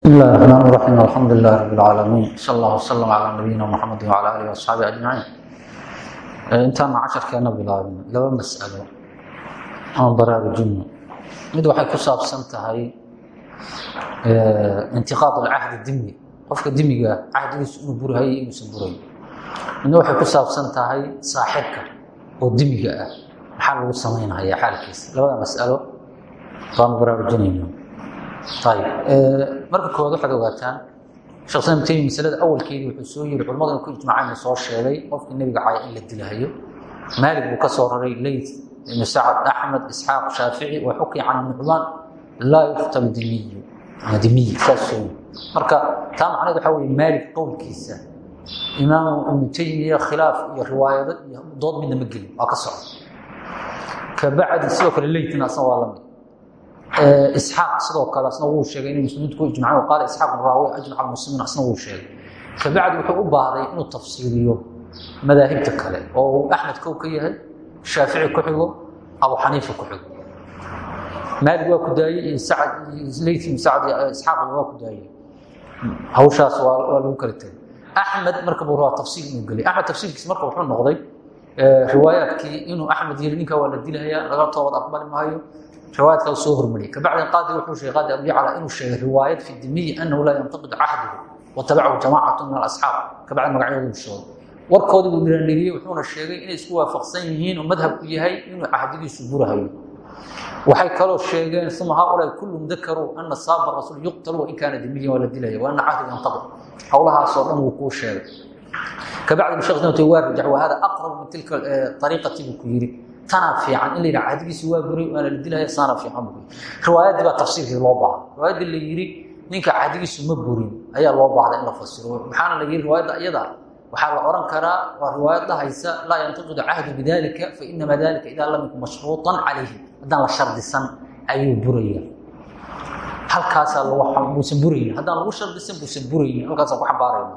بسم الله الرحمن الرحيم الحمد لله رب العالمين صلى الله وسلم على نبينا محمد وعلى اله واصحابه اجمعين intaan casharkeena bilaabin laba mas'alo aan baraarujino mid waxay ku saabsan tahay intiqaad alcahdi dimi qofka dimiga cahdigiisu inuu burhayo inuusan burayn midna waxay ku saabsan tahay saaxibka oo dimiga ah maxaa lagu samaynaya xaalkiisa labada mas'alo baanu baraarujinayna ayb marka koowaad waxaad ogaataan sheekh islam taymi masalada awalkeedii wuxuu soo yiri culamadu ku ijmacaan soo sheegay qofkii nebiga caya in la dilahayo. Maalig buu ka soo raray leyt ibnu sacad axmed isxaaq shaafici wa xuki can nucmaan laa yuftalu dimiyu ama dimiyi saas soo yiri. Marka taa macnaheed waxaa weye maalig qowlkiisa imaamu ibnu taymiya khilaaf iyo riwaayado iyo dood midna ma gelin waa ka socda kabacdi sidoo kale leytina asna waa la mid isxaaq sidoo kale asna wuu sheegay inay muslimiintu ku ijmaceen qaala isxaaq raawi ajmaca muslimiin asna wuu sheegay. Kabacdi wuxuu u baahday inuu tafsiiriyo madaahibta kale oo uu axmed kow ka yahay shaafici ku xigo abu xaniifa ku xigo. Maalig waa ku daayey iyo leyt ibn sacad iyo isxaaqna waa ku daayey hawshaas waa lagu kala tegay. Axmed marka buu rabaa tafsiir inuu gelay axmed tafsiirkiis marka wuxuu noqday riwaayaadkii inuu axmed yiri ninkaa waa la dilahayaa laga toobad aqbali maayo riwaayad kale soo hormariyay kabacdi qaadi wuxuu sheegay qaadi abu yacla inuu sheegay riwaayad fi dimiyi annahu laa yantaqidu cahduhu watabacahu jamaacatu min alasxaab kabacdi magacyaduu sheegay warkoodii buu dhiraandhiriyey wuxuuna sheegay inay isku waafaqsan yihiin oo madhabku yahay inuu cahdigiisu burahayo waxay kaloo sheegeen uma haaulaa kullum dakaruu ana saaba rasuul yuqtalu wain kaana dimiyan waa la dilaya wa ana cahdiga yantaqid howlahaasoo dhan wuu kuu sheegay kabacdi islam waa rajax wa hada aqrab min tilka ariiqati buu ku yidhi tanaa fiican in la yidhaha cahdigiisi waa buray waana la dilaya saana fiican buu riwaayaddii baa tafsiirkii loo baahday riwaayaddii la yidhi ninka cahdigiisu ma burin ayaa loo baahday in la fasiro maxaana la yidhi riwaayadda iyada waxaa la oran karaa waa riwaayad dhahaysa laa yantaqidu cahdu bidalika fainama dalika idaa lam yakun mashruuطan calayhi. Haddaan la shardisan ayuu buraya halkaasaa buusan buraynin haddaan lagu shardisan buusan buraynin halkaasaan ku xambaarayna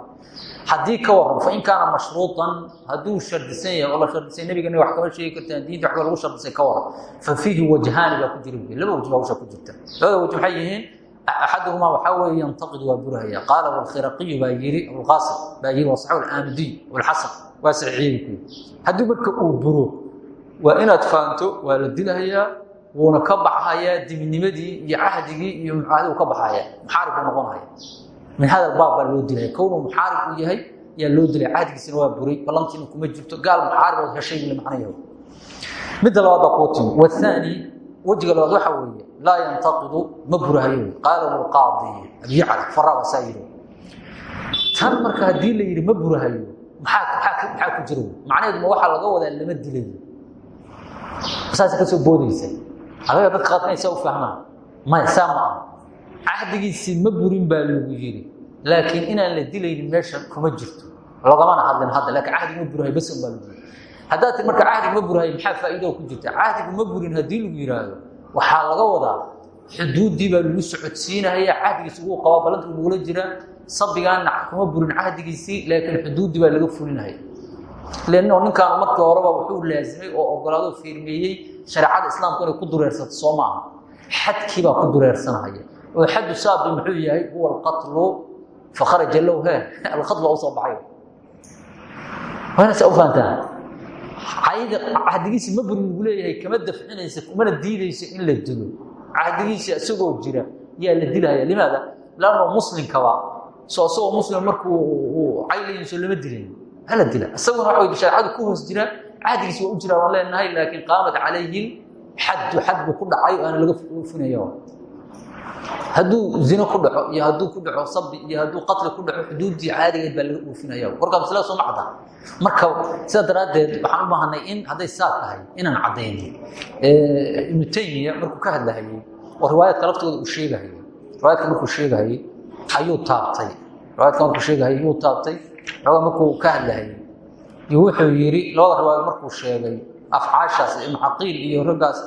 haddii ka waran fain kaana mashruuطan hadduu shardisan yahay oo la shardisay nebigana wax kama sheegi kartaan diinta waxba lagu shardisay ka waran fa fiihi wajhaani baa ku jira laba waj baa hawsha ku jirta. Labada waj maxay yihiin? Axaduhumaa waxaa weeye yantaqid waa burahaya qaala alkhiraqiyu baa yiri abulqaasim baa yiri waa saxu alaamidiy walxasan waa saxiixiyey ku haddii marka uu buro waa inaad fahanto waa la dilahayaa wuuna ka baxayaa dibinimadii iyo cahdigii iyo mucaahaduu ka baxaya muxaarib buu min hada baab baa loo dilaya kownuu muxaarib uu yahay yaa loo dilay. Cahdigiisina waa buray. Ballantiina kuma jirto. Gaal muxaarib ood heshay buu macnayahu midda labaad baa kuu timi. Wathaani wejiga labaad waxaa weeye laa yantaqidu ma burahayo. Qaala lqaadi abi yacla faraa baa saa yidhi. Tan marka haddii la yidhi ma burahayo maxaa ku jira macnaheedu ma waxaa laga wadaa lama dilayo saasa ka soo boodaysa adaga dadka qaadnaysa u fahmaan maya saa ma aha cahdigiisii ma burin baa lagu yidhi laakiin inaan la dilaynin meesha kuma jirto. Logamana hadlin hadda laakiin cahdigu ma burahay basan baa lagu yidhi haddaad ti marka cahdigu ma burahay maxaa faa'iido ku jirta? Cahdigu ma burin haddii lagu yidhaahdo waxaa laga wadaa xuduuddii baa lagu socodsiinahaya cahdigiisi wuu qabaa ballantu lagula jiraa. Sabigaana kuma burin cahdigiisii laakiin xuduuddii baa laga fulinahaya leanno ninkaanu markii horeba wuxuu laasimay oo ogolaado fiirmeeyey shareecada islaamku inay ku dureersato soo maaha. Xadkii baa ku dureersanahaya oo xaddu saabi muxuu yahay huwa alqatlu fakharaja low he alqatlu u soo baxay. Waa inasa u fahantaa cayda cahdigiisi ma burin lagu leeyahay kama dafcinaysa kumana diidayso in la dilo. Cahdigiisi isagoo jira yaa la dilaya. Limaada lanno muslimkaba soo isagoo muslim markuu caylayso lama dilayo hala dila. Isaguna waxa shareecadu ku hoos jira. Cahdigiisi waa u jira waan leenahay laakiin qaamat calayhi xaddu xad buu ku dhacay oo aana laga funaya hadduu zino ku dhaco iyo hadduu ku dhaco sabi iyo hadduu qatli ku dhaco xuduuddii caadigeed baa laga uufinaya warkaa maslada soo ma marka sidaa daraaddeed waxaan u baahanay in hadday saa tahay inaan caddayno ibnu taymiya markuu ka hadlahayey oo riwaayaadka laftooda uu sheegahayey riwaayadka markuu sheegahayey ayuu taabtay. Riwaayadka markuu sheegahayey yuu taabtay. Xoogaa markuu ka hadlahayey iyo wuxuu yidhi labada riwaayad markuu sheegay afcaashaas ibnu caqiil iyo raggaas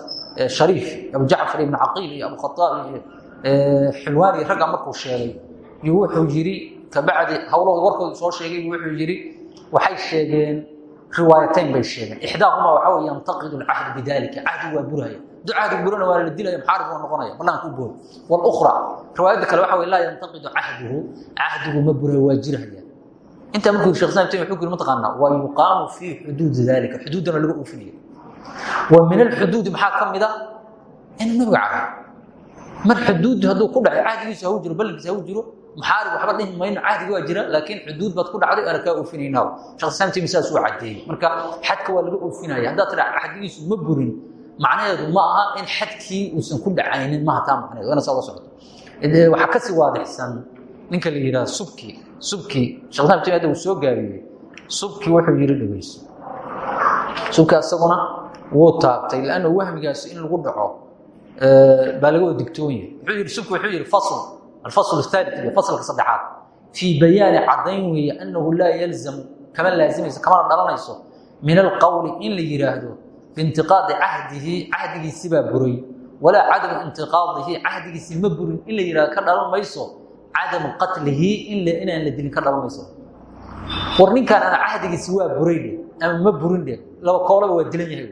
shariif abu jacfar ibnu caqiil iyo abu khataab iyo xilwaani ragga markuu sheegay. Iyo wuxuu yidhi kabacdi hawlahooda warkooda soo sheegay wuxuu yidhi waxay sheegeen riwaayatayn bay sheegeen. Ixdaahumaa waxaa wey yantaqidu alcahdu bidalika cahdi waa burhaya hadduu cahdigu burana waa la dilaya muxaarib waa noqonaya banaanka u bood wاlأkhra riwaayadda kale waxa wey laa yantaqidu cahduhu cahdigu ma bura waa jirhaya intaa markuu shekh islam taymiya wuxuu yiri waa yuqaamu fii xuduudi dalika xuduuddana laga oofinaya wa min alxuduudi maxaa ka mid a? Inuu nabiga mar xuduud hadduu ku dhacay cahdigiisu haw jiro ballankiisa haw jiro muxaarib waxba dhihi mayno cahdiga waa jira laakiin xuduud baad ku dhacday ana kaa oofinayna shekh islam taymiya saas uu cadeeyey marka xadka waa laga oofinaya haddaad tidhaa cahdigiisu ma burin macnaheedu ma aha in xadkii uusan ku dhacaynin maaha taa macnaheedu. Wana saa la socoto waxaa ka sii waadixsan ninka la yidhaha subki subki taymiya hadda uu soo gaabiyey subki wuxuu yidhi dhegeyso subki asaguna wuu taabtay lanna wahmigaasi in lagu dhaco baa laga digtoon yahay sufki wuxuu yihi fasl alfasl اthalit iyo faslka saddexaad fii bayaani cadayn weeye anahu laa yalzamu kama laazimayso kamana dhalanayso min alqowli in la yidhaahdo biintiqaadi cahdihi cahdigiisibaa buray walaa cadamu intiqaadihi cahdigiisi ma burin in la yihahdo ka dhalan mayso cadamu qatlihi inaan la dilin ka dhalan mayso war ninkaan ana cahdigiisi waa buray dheh ama ma burin dheh laba koolaba waa dilan yahay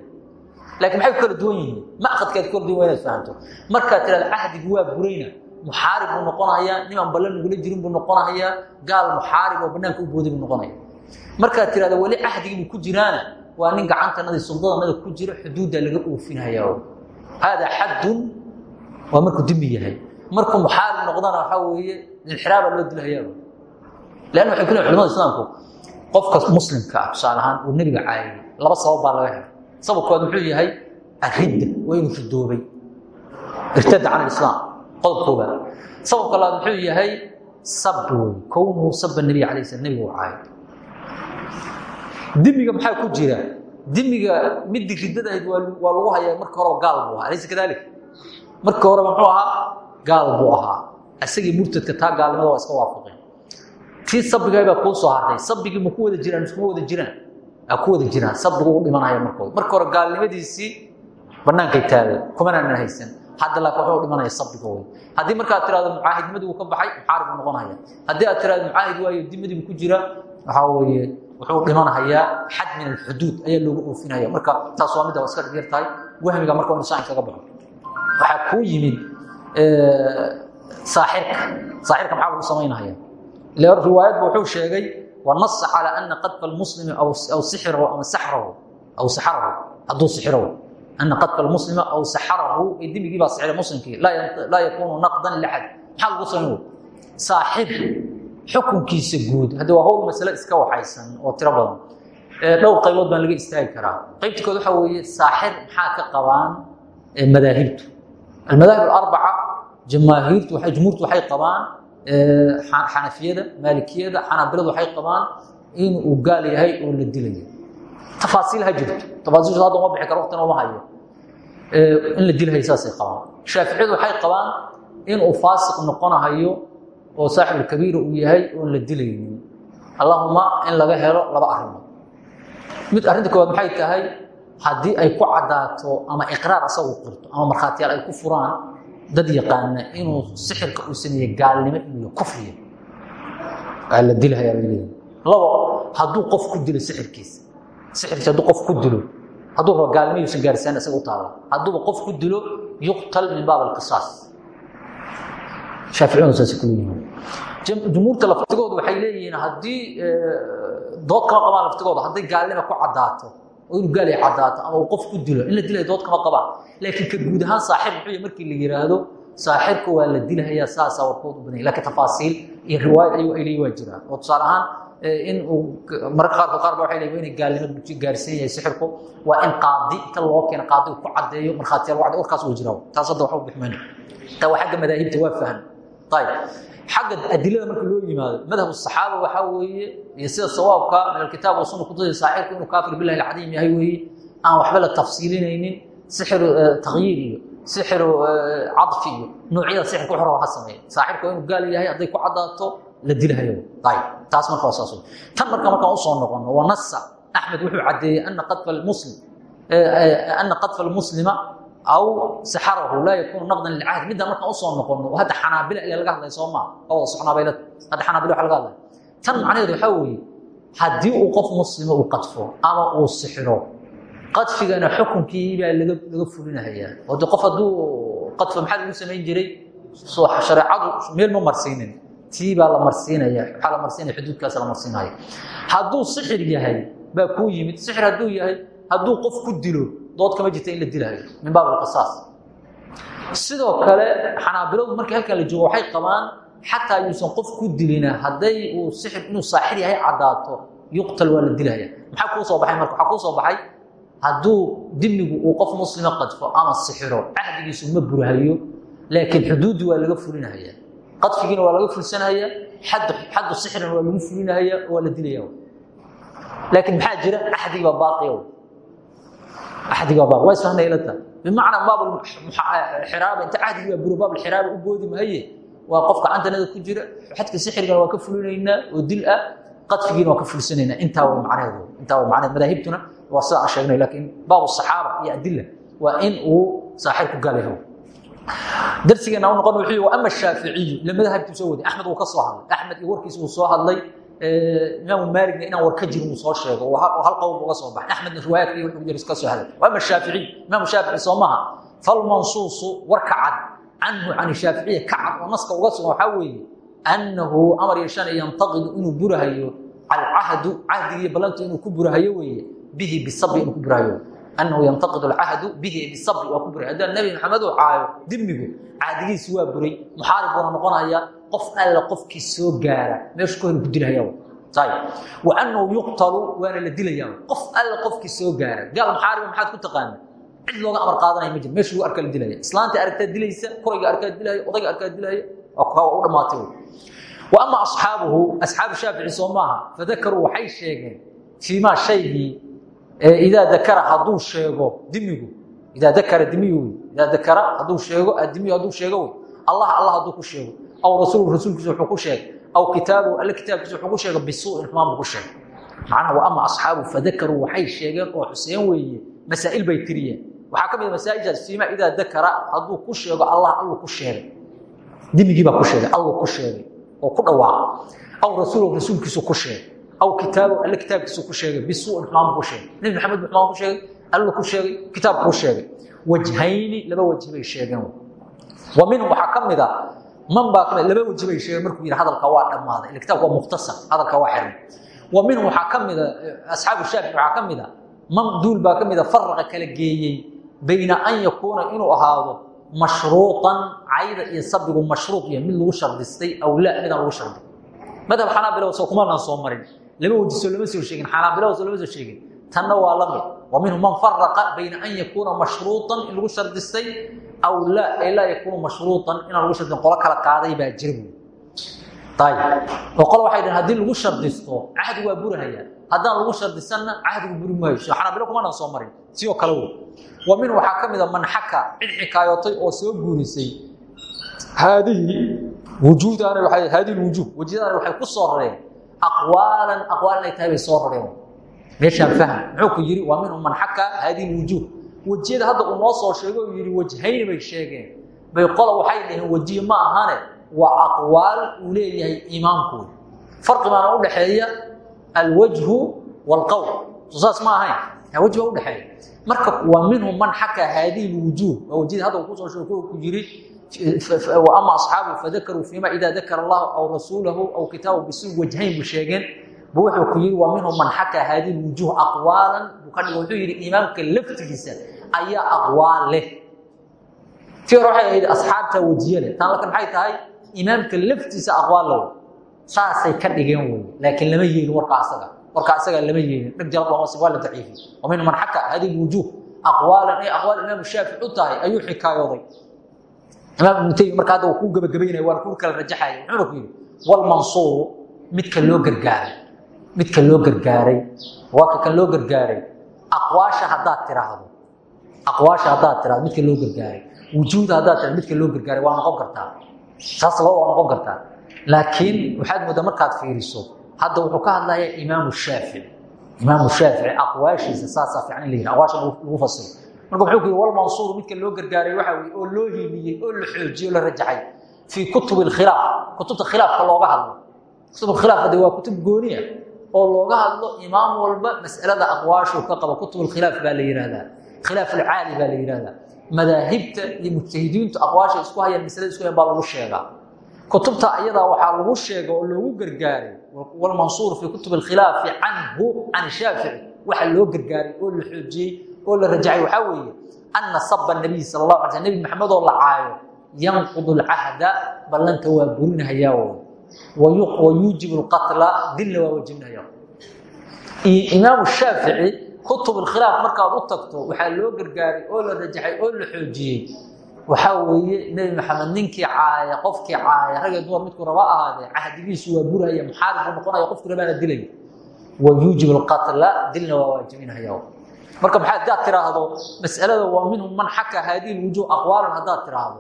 laakiin maxay ku kala duwan yihiin? Maqadkaad kala duwan inaad fahamto markaad tirahdo cahdigu waa burayna muxaarib buu noqonayaa nimaan ballan nagula jirin buu noqonayaa gaal muxaarib oo banaanka u booday buu noqonaya markaad tirahdo weli cahdigiibuu ku jiraana waa nin gacantanadii suldadanada ku jira xuduudda laga oofinaya haadaa xaddun waa markuu dimi yahay. Markuu muxaarib noqdana waxaa weeye inxiraabaa loo dilhayaa leanna waxay ku leeyn culamada islaamku qofka muslimka ah tusaale ahaan uu nebiga caayay laba sabab baa laga helay sababkood muxuu yahay aridda waa inuu ridoobay irtada can alislaam qodob koobaad sababka labaad muxuu yahay sab wey kownuhu saba nebiy alay slam nebiga u caayay dimiga maxaa ku jira? Dimiga midii riddada ahayd waa lagu hayaa marka horeba gaal buu ahaa alaysa kadalik? Marka horeba muxuu ahaa? Gaal buu ahaa. Isagii murtadka taa gaalnimada waa iska waafaqeen. Tii sabiga baa kuu soo hartay. Sabigii ma ku wada jiraan iskuma wada jiraan aa ku wada jiraan sabigu u dhimanaya markooda marka hore gaalnimadiisii bannaankay taagay kumanaanan haysan. Hadda laakiin wuxuu dhimanaya sabiga wey haddii markaad tirahdo mucaahidnimadii uu ka baxay muxaarib buu noqonaya. Haddii aad tirahdo mucaahid waayo dimadii ku jira waxaa weeye wuxuu dhimanayaa xad min alxuduud ayaa looga oofinaya. Marka taas waa midda waa iska dhigyar tahay. Wahmiga marka inu saan kaga baxo. Waxaa kuu yimid saaxirka. Saaxirka maxaa lagu samaynaya ila riwaayadba wuxuu sheegay wanasa calى ana qadfa almuslimi aw sixirahu ama saxrahu aw saxarahu hadduu sixirahu ana qadfa almuslima aw saxarahu ee dembigii baa sixira muslimkii laa yakunu naqdan laxad maxaa lagu samayn saaxir xukunkiisa guud haddi waa hawl masale iska waxaysan oo tiro badan dhowr qaybood baan laga istaagi karaa qaybta kood waxaa weeye saaxir maxaa ka qabaan madaahibtu almadaahib alarbaca jamaahiirtu jumhuurtu waxay qabaan xanafiyada maalikiyada xanaabiladu waxay qabaan in uu gaal yahay oo la dilayo tafaasiil ha jirto. Tafaasiilshu hadda uma bixi karo waqtina uma hayo. In la dilhayo saasay qabaan. Shaaficiyadu waxay qabaan in uu faasiq noqonahayo oo saaxibulkabiira uu yahay oon la dilaynin allahuma in laga helo laba arrimood. Mid arrinta koowaad maxay tahay? Haddii ay ku caddaato ama iqraar asagu qirto ama markhaatiyaal ay ku furaan dad yaqaana inuu sixirka uu sameeye gaalnimo inuu kufriya. Waa la dilhayaa bay leeyihiin labo hadduu qof ku dilo sixirkiisa. Sixirkiisa hadduu qof ku dilo hadduu rabo gaalnimo yuusan gaarsiin isaga u taala hadduuba qof ku dilo yuqtal min baab alqisaas. Shaaficiyadu saasay ku leeyihiin. Jumhuurta laftigooda waxay leeyihiin haddii dood kama qabaan laftigooda hadday gaalnima ku caddaato oo inuu gaal ay caddaato ama uu qof ku dilo. In la dilaya dood kama qabaan laakiin ka guud ahaan saaxir muxuu markii la yidhaahdo saaxirka waa la dilhayaa saasaa warkood u badan yahay laakiin tafaasiil iyo riwaayad ay leeyihiin waa jiraan. Oo tusaale ahaan in uu mararka qaarkood qaar ba waxay leeyihiin inay gaalnimo gaarsiin yahay sixirku. Waa in qaadi inta loo keeno qaadi uu ku caddeeyo markhaatiyaal wacdi warkaas waa jiraa taas hadda waxba bixmayno taa waa xagga madaahibta waa faham. ayib xagga adilada marka loo yimaado madhab saxaaba waxaa weeye iyo sida sawaabka min alkitaab wa sunna kutusi saaxirku inuu kaafir billahi alcadiim yahay weeye aan waxba la tafsiilinaynin sixiru takyiir iyo sixiru cadfi iyo noocyada sixirka wuxuu raba ha sameeya saaxirku waa inuu gaal yahay hadday ku caddaato la dilhayo taas marka waa saas tan marka markaan u soo noqono wa nasa axmed wuxuu caddeeyey ana qadfa almuslima aw saxarahu laa yakunu naqdan lilcahd middaa markaan u soo noqono hadda xanaabila ilaa laga hadlay soo maa oo wada socnaabaylad hadda xanaabila waxa laga hadlay tan macnaheedu waxaa weeye haddii uu qof muslima uu qadfo ama uu sixiro qadfigana xukunkii laga laga fulinahayaa oo qof hadduu qadfa maxaa lagu samayn jiray? Soo shareecadu meel ma marsiinin. Tii la marsiinaya waxaa la marsiinaya xuduudkaas la marsiinaya. Hadduu sixir yahay baa kuu yimid. Sixir hadduu yahay hadduu qof ku dilo dood kama jirta in la dilahayo min baab alqisaas. Sidoo kale xanaabiladu markii halkaa la joogo waxay qabaan xataa yuusan qof ku dilina hadday uu sixir inuu saaxir yahay caddaato yuqtal waa la dilaya maxaa kuu soo baxay marka? Waxaa kuu soo baxay hadduu dimigu uu qof muslima qadfo ama sixiro cahdigiisu ma burahayo laakiin xuduuddi waa laga fulinahaya qadfigiina waa laga fulsanahaya xaddu sixirina waa lagu fulinahaya waa la dilaya laakiin maxaa jira? Axdigiiba baaqiya axdigiiba baaqi waa isfahnay ilata bimacnaa baab xiraaba inta cahdigii baa buro baab xiraaba u boodi mahaye waa qof gacantanada ku jira xadka sixirigana waa ka fulinaynaa oo dil ah qadfigiina waa ka fulsanaynaa intaa way macnaheedu intaa way macnaheed madaahibtuna waa sida aan sheegnay laakiin baabu saxaaba iyo adila waa in uu saaxir ku gaal yahay darsigeena u noqon wuxuu ama shaaficiyu ila madhabtu soo waday axmed uu ka soo hadlay axmed iyo warkiisa uu soo hadlay imaamu maaligna inaan war ka jirin uu soo sheego hal qowl uga soo baxay axmedna riwaayaadka iyo wuxuu iska soo hadlay wa ama shaaficiy imaamu shaafici soo maha falmansuusu warka cad canhu can shaaficiya ka cad oo naska uga sugan waxaa weeye annahu amar yeeshana yantaqidu inuu burahayo alcahdu cahdigiiyo ballantu inuu ku burahayo weeye bihi bisabi inuu ku burahayo annahu yantaqidu alcahdu bihi bisabi waa ku buray haddaan nebi maxamed uu caayo dimigu cahdigiisi waa buray muxaarib buuna noqonaya qof alla qofkii soo gaara meeshu ka hor ku dilahaya ayib wa annahu yuqtalu waana la dilaya qof alla qofkii soo gaara. Gaal muxaariba maxaad ku taqaana cid looga amar qaadanaya ma jiro. Meeshu lagu arkaa la dilaya islaanta aragtaa dilaysa korayga arkaa dilaya odayga arkaa dilaya u dhammaatay wa ama asxaabuhu asxaabu shaafici soo maaha fadakaruu waxay sheegeen fii maa shaygii idaa dakara hadduu sheego dimigu. Idaa dakara dimiyu idaa dakara hadduu sheego dimiyu hadduu sheego wey. Allah allah hadduu ku sheego aw rasuulu rasuulkiisa wuxuu ku sheegay aw kitaabuhu alle kitaabkiisa wuxuu ku sheegay bisuu'in xumaan buu ku sheegay macnaha wa ama asxaabu fadakaruu waxay sheegeen oo xuseen weeye masaa'il bay tiriyeen waxaa ka mid a masaa'ilkaas fiima idaa dakara hadduu ku sheego allah alluu ku sheegay dimigii baa ku sheegay alluu ku sheegay oo ku dhawaaqa aw rasuulu rasuulkiisu ku sheegay aw kitaabu alle kitaabkiisu ku sheegay bisuu'in xumaan buu ku sheegay nebi maxamed buu xumaan ku sheegay allu ku sheegay kitaabku ku sheegay wajhayni laba waji bay sheegeen minhum waxaa ka mid a man baa ka mid laba waji bay sheegeen markuu yidhi hadalka waa dhammaaday. Ila kitaabka waa mukhtasar hadalka waa xirmay wa minhum waxaa ka mid a asxaabu shaafici waxaa ka mid man duul baa ka mid a faraqa kala geeyey bayna an yakuuna inuu ahaado mashruuطan cayda iyo sabigu mashruuط iyo mid lagu shardistay aw laa midaan lagu shardi. Madhab xanaabilaw soo kumanaan soo marin. Laba wajiso lama soo sheegin xanaabilaw soo lama soo sheegin tanna waa la mid. Wa minhum man faraqa bayna an yakuuna mashruuطan in lagu shardistay aw laa ay laa yakuunu mashruuطan inaan lagu shardin. Qolo kala qaaday baa jira buy ayib oo qole waxay dhaheen haddii lagu shardisto cahdi waa burahaya haddaan lagu shardisanna cahdigu buri maayo. Xanaabilo kumanaan soo marin. Si oo kale wey wa min waxaa ka mid a man xaka cid xikaayootay oo soo guurisay haadihi wujuudaana haadihi wujuub wejiyadaana waxay ku soo rareen aqwaalan aqwaal inay tahay bay soo rareen meeshaan fahm muxuu ku yidhi waa minhum man xaka haadihi wujuub wejiyada hadda uu noo soo sheego uu yidhi wajhayni bay sheegeen. Bay qola waxay dhaheen wejiye ma ahane. Waa aqwaal uu leeyahay imaamkooda farqi baana u dhaxeeya alwajhu waalqowl soo saas ma ahayn. Wejhi baa udhexeeya marka waa minhum man xaka haadihi lwujuuh waa wejiyada hadda uu ku soo sheego ku yidhi ama asxaabu fadakaruu fiima idaa dakara allahu aw rasuulahu aw kitaabu bisu wajhayn sheegeen bu wuxuu ku yidhi waa minhum man xaka haadihi lwujuuh aqwaalan buu wuxuu yidhi imaamka laftigiisa ayaa aqwaal leh. Hore waxay ahayd asxaabta wejiye leh taan maxay tahay? Imaamka laftiisa aqwaal low saasay ka dhigeen wey. Laakiin lama yeelin warka asaga. Warka asaga lama yeelin. Dheg jalab loomasi waa la daciifi wa minhum man xaka haadihi lwujuuh aqwaalan. Ay aqwaal imaamu shaafici u tahay ayuu xikaayooday imaam ibnu marka hadda uu ku gebagabaynaya waana ku kala rajaxaya muxuuna ku yidhi walmansuuru midka loo gargaaray midka loo gargaaray waa ka kan loo gargaaray aqwaasha haddaad tiraahdo aqwaasha haddaad tiraahdo midka loo gargaaray wujuuda haddaad tiraahdo midka loo gargaaray waa noqon kartaa. Saas laba waa noqon kartaa. Laakiin waxaad moodaa markaad fiiriso hadda wuxuu ka hadlayaa imaamu shaafici. Imaamu shaafici aqwaashiisa saasaa fiican in la yidhi aqwaasha lagu fasiro. Marka wuxuu ku yidhi walmansuur midka loo gargaaray waxa weye oo loo hiiliyey oo la xoojiyey oo la rajaxay fii kutubi alkhilaaf kutubta khilaafka looga hadlo. Kutub khilaaf de waa kutub gooniya oo looga hadlo imaam walba mas'alada aqwaashuu ka qabo kutubulkhilaaf baa la yihahdaa khilaaf alcaali baa la yihahdaa madaahibta iyo mujtahidiintu aqwaasha isku hayaan maslada isku hayan baa lagu sheegaa. Kutubta ayadaa waxaa lagu sheega oo loogu gargaaray walmansuur fii kutub alkhilaafi canhu can shaafici waxa loo gargaaray oo la xoojiyey oo la rajacay. Waxaa weeye ana saba nabiy sal اlahu ala sl nebi maxamed oo la caayo yanqud alcahda ballanta waa burinahayaa wayuujibu lqatla dilna waa wajibinahayaa imaamu shaafici kutub alkhilaaf markaad u tagto waxaa loo gargaaray oo la rajaxay oo la xoojiyey. Waxaa weeye nebi maxamed ninkii caaya qofkii caaya ragee dumar midkuu raba ahaadee cahdigiisu waa buraya muxaarib buu qofkii rabaana dilay. Wayuujib alqatla dilna waa waajibinahaya marka maxaa haddaad tiraahdo mas'alada waa minhum man xaka haadihi lwujuh aqwaalan haddaad tiraahdo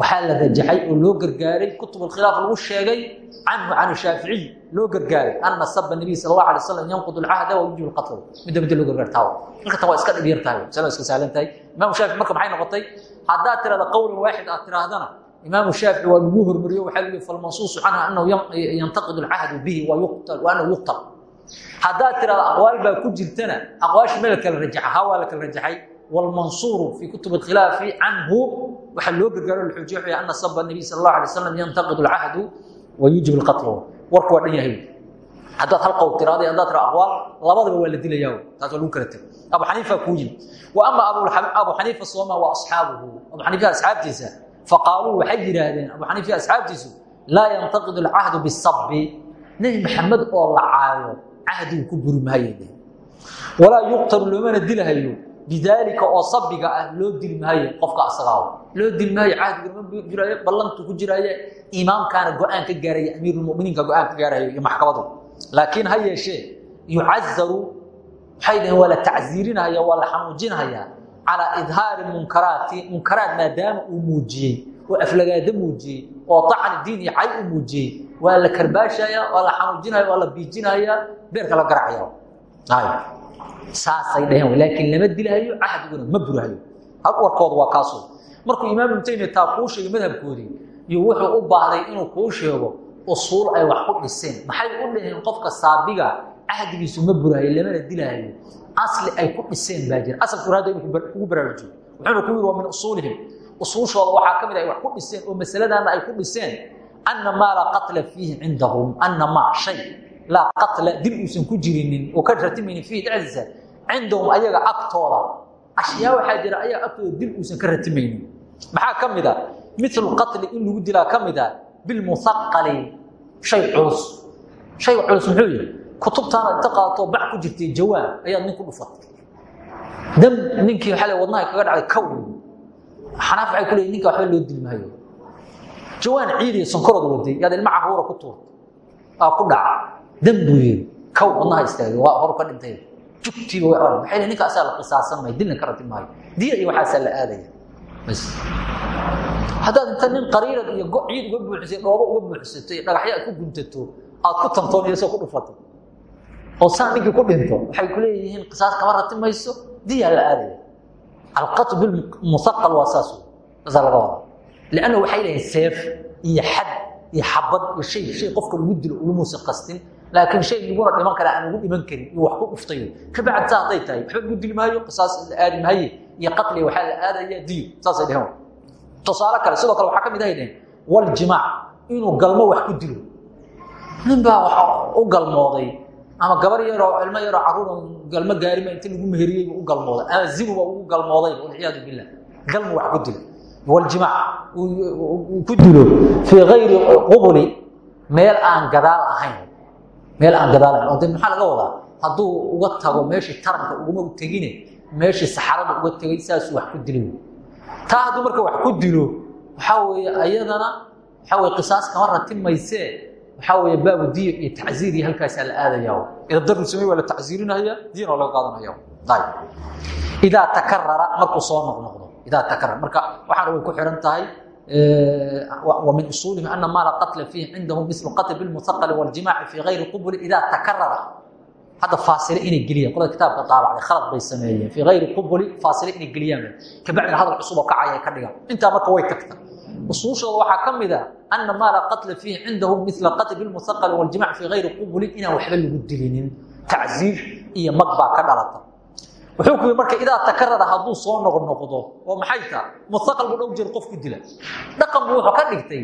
waxaa la rajaxay oo loo gargaaray kutub alkhilaaf lagu sheegay canhu can shaaficiy loo gargaaray ana saba nabiy sal allah alay slam yanqud alcahda wayuujib alqatl. Midda midda loo gargaartaa marka tan waa iska dhib yar tahay masalada iska sahlan tahay. Imaamu shaafici marka maxay noqotay? Haddaad tirahda qowlan waaxid aad tirahdana imaamu shaafici waa lagu hormariyo waxaa lii falmansuusu canha anahu yantaqid alcahdu bihi wa anahu yuqtal. Haddaad tirahda aqwaal baa ku jirtana aqwaasha ma la kala rajaxa ha waa la kala rajaxay wlmansuuru fii kutub alkhilaafi canhu waxaa loo gargaaro la xoojiye wuxuu ana saba nabiy sal allahu alay slam yantaqid alcahdu wa yuujib alqatl warku waa dhan yahay haddaad hal qowl tirahday haddaad tira aqwaal labadaba waa la dilayaa taas waa lagu kala tegay abu xaniifa kuu yimi wa ama abu xaniifa sooma wa asxaabuhu abu xaniifa asxaabtiisa faqaaluu waxay yidhaahdeen abu xaniifa asxaabtiisu laa yantaqid alcahdu bisabi nebi maxamed oo la caayo cahdigu ku buri maayo walaa yuqtalu loomana dilahayo bidaalika oo sabiga ah loo dili maayo qofka asagaa loo dili maayo cahdigama jiraayo ballantu ku jiraaye imaamkaana go'aan ka gaaraya amiirulmuminiinka go'aan ka gaarayo iyo maxkamadu laakiin ha yeeshee yucazaru waxay dhaheen waa la tacziirinaya waa la xanuujinaya calaa idhaari munkaraati munkaraat maadaama uu muujiyey oo aflagaado muujiyey oo acni diin iyo cay u muujiyey waa la karbaashaya waa la xanuujinaya waa la biijinaya beerka la garacaya saasay dhaheen laakiin lama dilahayo cahdiguna ma burahayo warkooda waa kaaso markuu imaam ibnu taymiya taa kuu sheegay madhabkoodii iyo wuxuu u baahday inuu kuu sheego usuul ay wax ku dhiseen maxay u dhaheen qofka saabiga cahdigiisu ma burahayo lamana dilahayo asli ay ku dhiseen baa jira. Asalku hadda inuu kugu baraarujiyo wuxuuna ku yiri waa min usuulihim. Usuushooda waxaa ka ay wax ku dhiseen oo masaladaana ay ku dhiseen anna maa laa qatla fiihi cindahum. Anna maa shay laa qatla dil uusan ku jirinin oo ka ratimaynin fiihi dhexdiisa cindahum ayaga agtooda. Ashyaa waxaa jira ayaga agtooda dil uusan ka ratimaynin maxaa ka mid a? Milu qatli in lagu dilaa ka mid a bilmuhaqali shay culus. Shayga culus muxuu yihi kutubtaana inta qaato bac ku jirtay jawaan ayaad nin ku dhufatay dam ninkii waxaa le wadnaha kaga dhacday kow. Xanaaf waxay ku leeyihiin ninka waxba loo dil maayo. Jawaan ciid iyo sankorod waday yaad ilma caruura ku tuurtay. Aa ku dhaca dam buu yiri. Kow wadnaha istaagay waa horu ka dhintay jugtiiba way oran maxay ninka asaa la qisaasan maayo dilna ka rati maayo diya iyo waxaasaa la aadaya bas. Haddaad inta nin qariirad iyo go ciid uga buuxisay dhoobo uga buuxsatay dhagaxyo aad ku guntato aad ku tantooniyasoo ku dhufato oo saa ninkii ku dhinto waxay ku leeyihiin qisaas kama rati mayso diyaa la aadaya alqatu bilmuaqal waa saas saasaa laga wada lianna waxay leeyihiin seef iyo xad iyo xabad iyo shay shay qofka lagu dilo ulamuusan qastin laakiin shay laguna dhiman kara aan lagu dhiman karin iyo wax ku dhuftayo kabacd saa hadday tahay waxba lagu dili maayo qisaas la aadi maaye iyo qatliga waxaa la aadaya diyo saasay dheheen tusaale kale sidoo kale waxaa ka mid ahay dheheen waljimaac inuu galmo wax ku dilo nin baa waxa u galmooday ama gabar yaroo ilmo yaroo carruur galmo gaarima inta lagu meheriyey u galmooday ama zinuba ugu galmooday walciyaadu billah galmu wax ku dilo waljimaac ku dilo fii gayri qubuli meel aan gadaal ahayn meel aan gadaal ahayn oo de maxaa laga wadaa? Hadduu uga tago meeshii taranka uguma u tegine meeshii saxarada uga tegay saasuu wax ku dilay taa hadduu marka wax ku dilo waxaa weeye ayadana waxaa weye qisaas kama ratin maysee waxaa weeye baabu diyo iyo tacziir iyo halkaasaa la aadayaa idabdaru samey waa la tacziirinaya diyana waa laga qaadanaya. Idaa takarara markuu soo noqnoqdo idaa takarara. Marka waxaana way ku xihan tahay ومن أصولهم أن ما لا قتل فيه عندهم مثل قتل بالمثقل والجماع في غير قبل إذا تكرر هذا فاصلة إن الجلية قل الكتاب طابع خلط بيسميه في غير قبل فاصلة إن الجلية كبعد هذا العصوبة كعية كرجع أنت مركب ويتكتر usuushooda waxaa ka mid a ana maa laa qatla fiihi cindahum mila qatl bilmuhaqali waljimac fii gayri qubulin inaan waxba lagu dilinin tacsiir iyo mag baa ka dhalata wuxuu ku yii marka idaa takarara hadduu soo noqnoqdo oo maxay taa muaqal buu dhow jeer qof ku dila dhaqan buu wuxuu ka dhigtay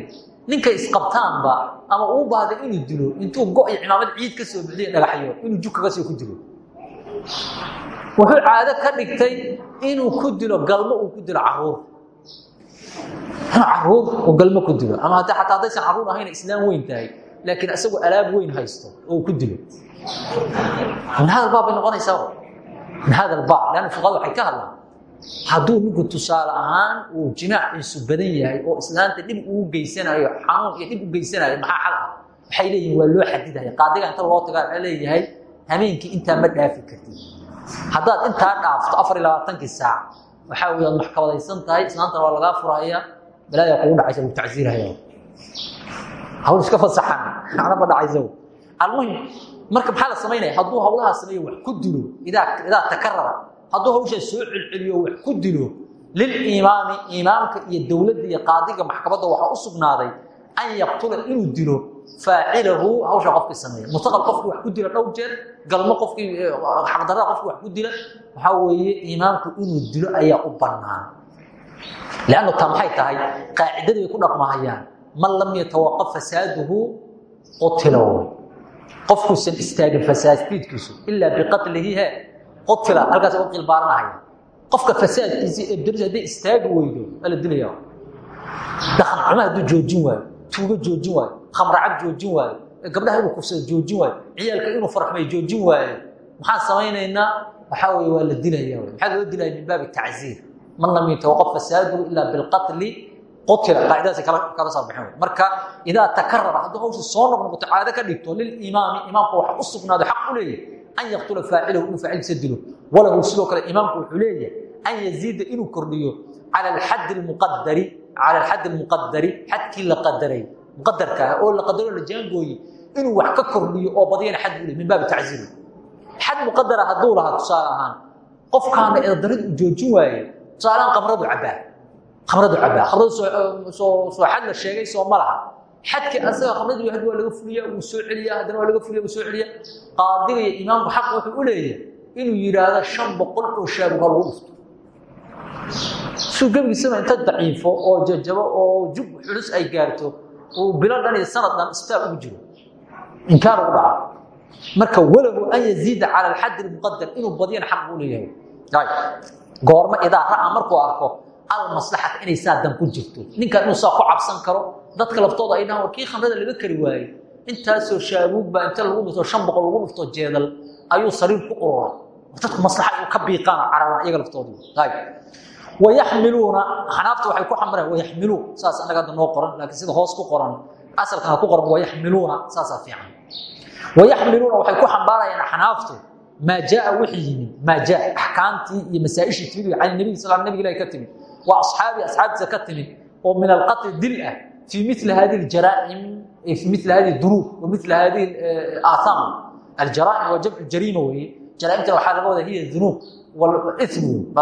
ninkay isqabtaanba ama uu baahda inuu dilo intuu go iyo cimaamad ciid ka soo bixiyo dhagaxyo inuu jug kaga soo ku dilo. Wuxuu caado ka dhigtay inuu ku dilo galmo uu ku dilo carruur. Inuu carruur uu galmo ku dilo. Ama hadda xataa haddaysan carruur ahayna islaam weyn tahay laakiin isagoo alaab weyn haysto oo uu ku dilo. Min hada baab bay noqonaysaa min hada albaab leanna fuqada waxay ka hadlaan hadduu ninku tusaale ahaan uu jimaaciisu badan yahay oo islaanta dhib uu geysanayo xanuun iyo dhib u geysanayo maxaa xal ah waxay leeyihiin waa loo xadidaya qaadiga inta loo tagaa waxaa leeyahay habeenkii intaa ma dhaafi kartid haddaad intaa dhaafto afar iyo labaatankii saac waxaa wey waad maxkamadaysan tahay islaantana waa lagaa furaya balaayaa kugu dhacaysa lagu tacsiiraya hawl iska fasaxan macna ma dhacaysa almuhim marka maxaa la samaynaya hadduu hawlahaa sameeyo wax ku dilo idaa takarara. Hadduu hawshaa soo celceliyo wax ku dilo lilimaami imaamka iyo dowladda iyo qaadiga maxkamadda waxaa u sugnaaday an yaqtula inuu dilo faacilahu hawsha qofkii sameeya mustaqal qofkii wax ku dila dhowr jeer galmo qofkii xaqdarada qofkii wax ku dila waxaa weeye imaamku inuu dilo ayaa u bannaan. Lannu taa maxay tahay? Qaacidadii bay ku dhaqmahayaan man lam yatawaqaf fasaaduhu qutila qofkuusan istaagin fasaadkiidkiisu ilaa biqatlihi he. Qutila halkaas u qilbaaranahaya qofka fasaadkiisii ebdaris hadday istaagi weydo waa la dilaya. Dhaqan xumo hadduu joojin waayo tuugo joojin waayo khamracad joojin waayo gabdhaha inuu kufsado joojin waayo ciyaalka inuu farxmay joojin waayo. Maxaan samaynaynaa waxaa weye waa la dilaya. Maxaa loo dilaya min baabi tacziir? Man lam yatawaqaf fasaaduhu ilaa bilqatli qutila qaacidadaas kala soo baxeen marka idaa takarara hadduu hawsha soo noqnoqoto caado ka dhigto lilimaami imaamka waxa u sugnaado xaq u leeyahay an yaqtula faacilahu inuu faacilkiisa dilo. Walahu sidoo kale imaamku wuxuu leeyahay an yaziida inuu kordhiyo cala alxaddi almuqadari cala alxaddi almuqadari xadkii la qadaray muqadarka ah oo la qadaro la jaangooye inuu wax ka kordhiyo oo badiyana xad buu leeyahay min baabi tacziiri. Xad muqadara hadduu lahaa qofkaana eedarid uu joojin waaye tusaalehaan qamradu cabbaa khamradu cabbaa khamradu soo soo xad la sheegay soo ma laha. Asaga khamradii had waa laga fuliya wuu soo celiya haddana waa laga fuliya wuu soo celiya qaadiga imaamku xaq wuxuu u leeyahay inuu yidhaahdo shan oo shaabuga lagu dhufto suu gebigiisaba inta daciifo oo jajabo oo jug xulus ay gaarto uu bilo dhan iyo sanad dhan isbitaal ugu jiro. Inkaan ugu dhaca. Marka walahu an yaziida cala alxaddi almuqadar inuu badiyana xaq buu leeyahay. Goormo idaa ra'a markuu arko almaslaxata inay saa dan ku jirto. Ninkan inuu saa cabsan karo dadka laftooda ay dhahaan war khamrada laga kari waayey? Intaasoo shaabuug baa inta lagu dhufto shan boqol lagu dhufto jeedal ayuu sariir ku urura. Dadku maslaxa uu ka biiqaan cararaan iyaga laftoodii. Wayaxmiluuna xanaafta waxay ku xambareen wayaxmiluun saas annaga hadda noo qoran laakiin sida hoos ku qoran asalkana ku qoran wayaxmiluuna saasaa fiican. Wayaxmiluuna waxay ku xambaarayaan xanaaftu maa jaa wixii yimid maa jaa axkaamtii iyo masaa-ishii timid can nabiga sal nabig ilahi ka timid waa asxaabii asxaabtiisa ka timid. Oo min alqatli dil ah. Fii mili hadi ljaraa'im fii mili hadi dunuub wa mili hadi aahaam aljaraa'im waa jamcu jariima weeye jaraaimtana waxaa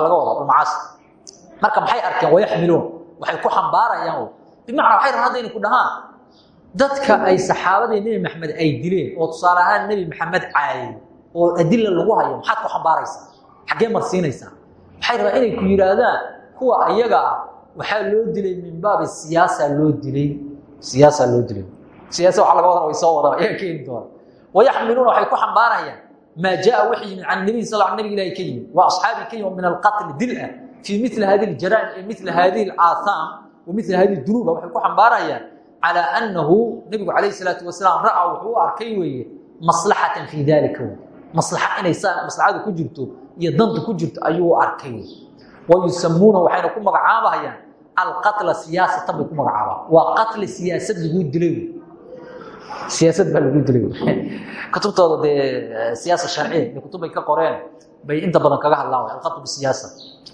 laga marka maxay arkeen? Wayaxmiluun waxay ku xambaarayaan bimacnaa waxay rabaan ku dhahaan. Dadka ay saxaabadii nebi maxamed ay dileen oo tusaale ahaan maxamed caayay oo adila lagu hayo maxaad ku xambaaraysaa? Xaggee marsiinaysaa? Waxay rabaan ku yidhaahdaan kuwa ayaga ah waxaa loo dilay min baabi siyaasa loo dilay. Siyaasa loo dilay. Siyaasa waxa laga wadan way soo wadaan ayaa keeni doona. Wayaxmiluuna waxay ku xambaarayaan maa jaa wixii yimid can nabiy sal nabig ilahi ka yimid waa asxaabii ka yimid min alqatli dil ah fii mili hadi ljaraa'im iyo mili hadihi alaahaam wa mili hadihi dunuuba waxay ku xambaarayaan calaa annahu nebigu calayhi salaatu wasalaam ra'aa wuxuu u arkay weeye maslaxatan fii dalika maslaxa inay maslaxadu ku jirto iyo danta ku jirto ayuu arkay wayusamuuna waxayna ku magacaabahayaan alqatla siyaasatan bay ku magacaabaan. Waa qatli siyaasad laguu dilay. Siyaasad baa lagu dilay. Kutubtooda dee siyaasa sharciya kutub bay ka qoreen bay inta badan kaga hadlaan way alqatl bisiyaasa.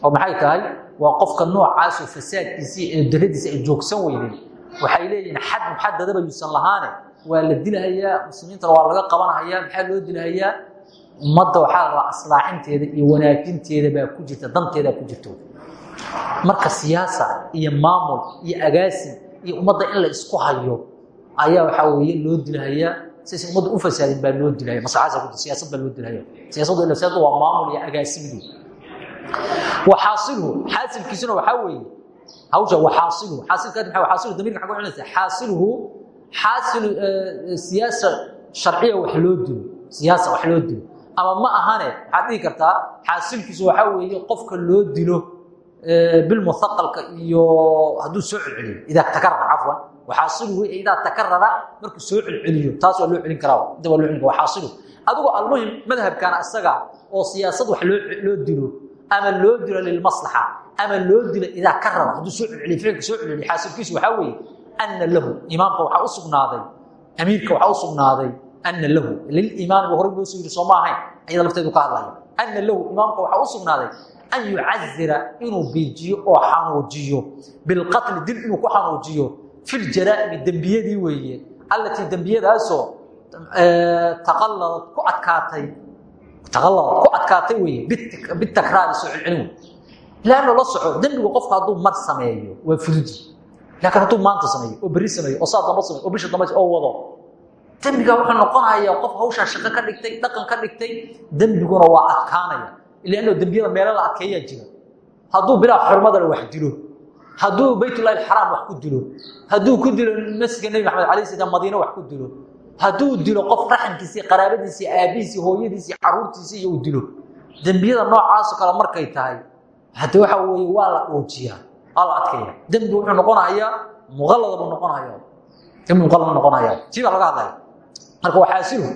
Oo maxay tahay? Waa qofka noocaasoo fasaadkiisii ee daradiisa ay joogsan weydeen. Waxay leeyihiin xad muxadadaba yuusan lahaane. Waa la dilahayaa muslimiintana waa laga qabanhayaa maxaa loo dilahayaa ummadda waxaa la aslaaxinteeda iyo wanaajinteeda baa ku jirta danteedaa ku jirto. Marka siyaasa iyo maamul iyo agaasin iyo ummadda in la isku hayo ayaa waxaa weeye loo dilhayaa siaysa ummadda u fasaadin baa loo dilhaya maslaxaasa ku siyaasad baa loo dilhaya siyasadu ila siyasadu waa maamul iyo agaasimdu waxaasiluhu xaasilkiisuna waxaa weeye hawsha waxaasiluhu xaasilkaad maxaa waxaasiluhu damirka xagga celinaysa xaasiluhu xaasilu siyaasa sharciya wax loo dilo siyaasa wax loo dilo ama ma ahane waxaad kartaa xaasilkiisu waxaa weeye qofka loo dilo bilmuhaqalka iyo hadduu soo celceliyo idaa takarara cafwan. Waxaasiluhu idaa takarara markuu soo celceliyo taas waa loo celin karaa inta loo celin karaa waxaasiluhu adigu almuhim madhabkana isaga oo siyaasad wax loo dilo ama loo dilo lilmaslaxa ama loo dilo idaa karara hadduu soo celceliyo ficilka soo celceliyo xaasilkiisu waxaa weeye ana lahu imaamka waxaa u sugnaaday amiirka waxaa ana lahu lilimaami ba horey loo soo yiri soo ma ahayn ayada lafteedu ka hadlaya ana lahu imaamka waxaa u sugnaaday an yucazira inuu biijiyo oo xanuujiyo bilqatli dil inuu ku xanuujiyo fi ljaraa'imi dembiyadii weeye allatii dembiyadaasoo taqalladad ku adkaatay taqalladad ku adkaatay weeye bitakraari soo celcelin wey laanna la soco dembigu qofka hadduu mar sameeyo waa fududi laakiin hadduu maanta sameeyo oo berri sameeyo oo saa damba sameyo oo bisha dambe oo wado dembiga wuxuu noqonayaa qof hawshaa shaqo ka dhigtay dhaqan ka dhigtay dembiguna waa adkaanaya. Ilaano dembiyada meelo la adkeeyaa jira. Hadduu bilaa xurmadale wax dilo. Hadduu baytullahi alxaraam wax ku dilo. Hadduu ku dilo masjidka nebi maxamed alayh slam madiine wax ku dilo. Hadduu dilo qof raxankiisii qaraabadiisii aabihiisii hooyadiisii caruurtiisii uu dilo. Dembiyada noocaasoo kale markay tahay hadde waxa weeye waa la dhoojiyaa waa la adkeeya dembi wuxuu noqonayaa muqallada buu noqonaya dembi muqallad noqonaya laga hadlaya marka waxaasilu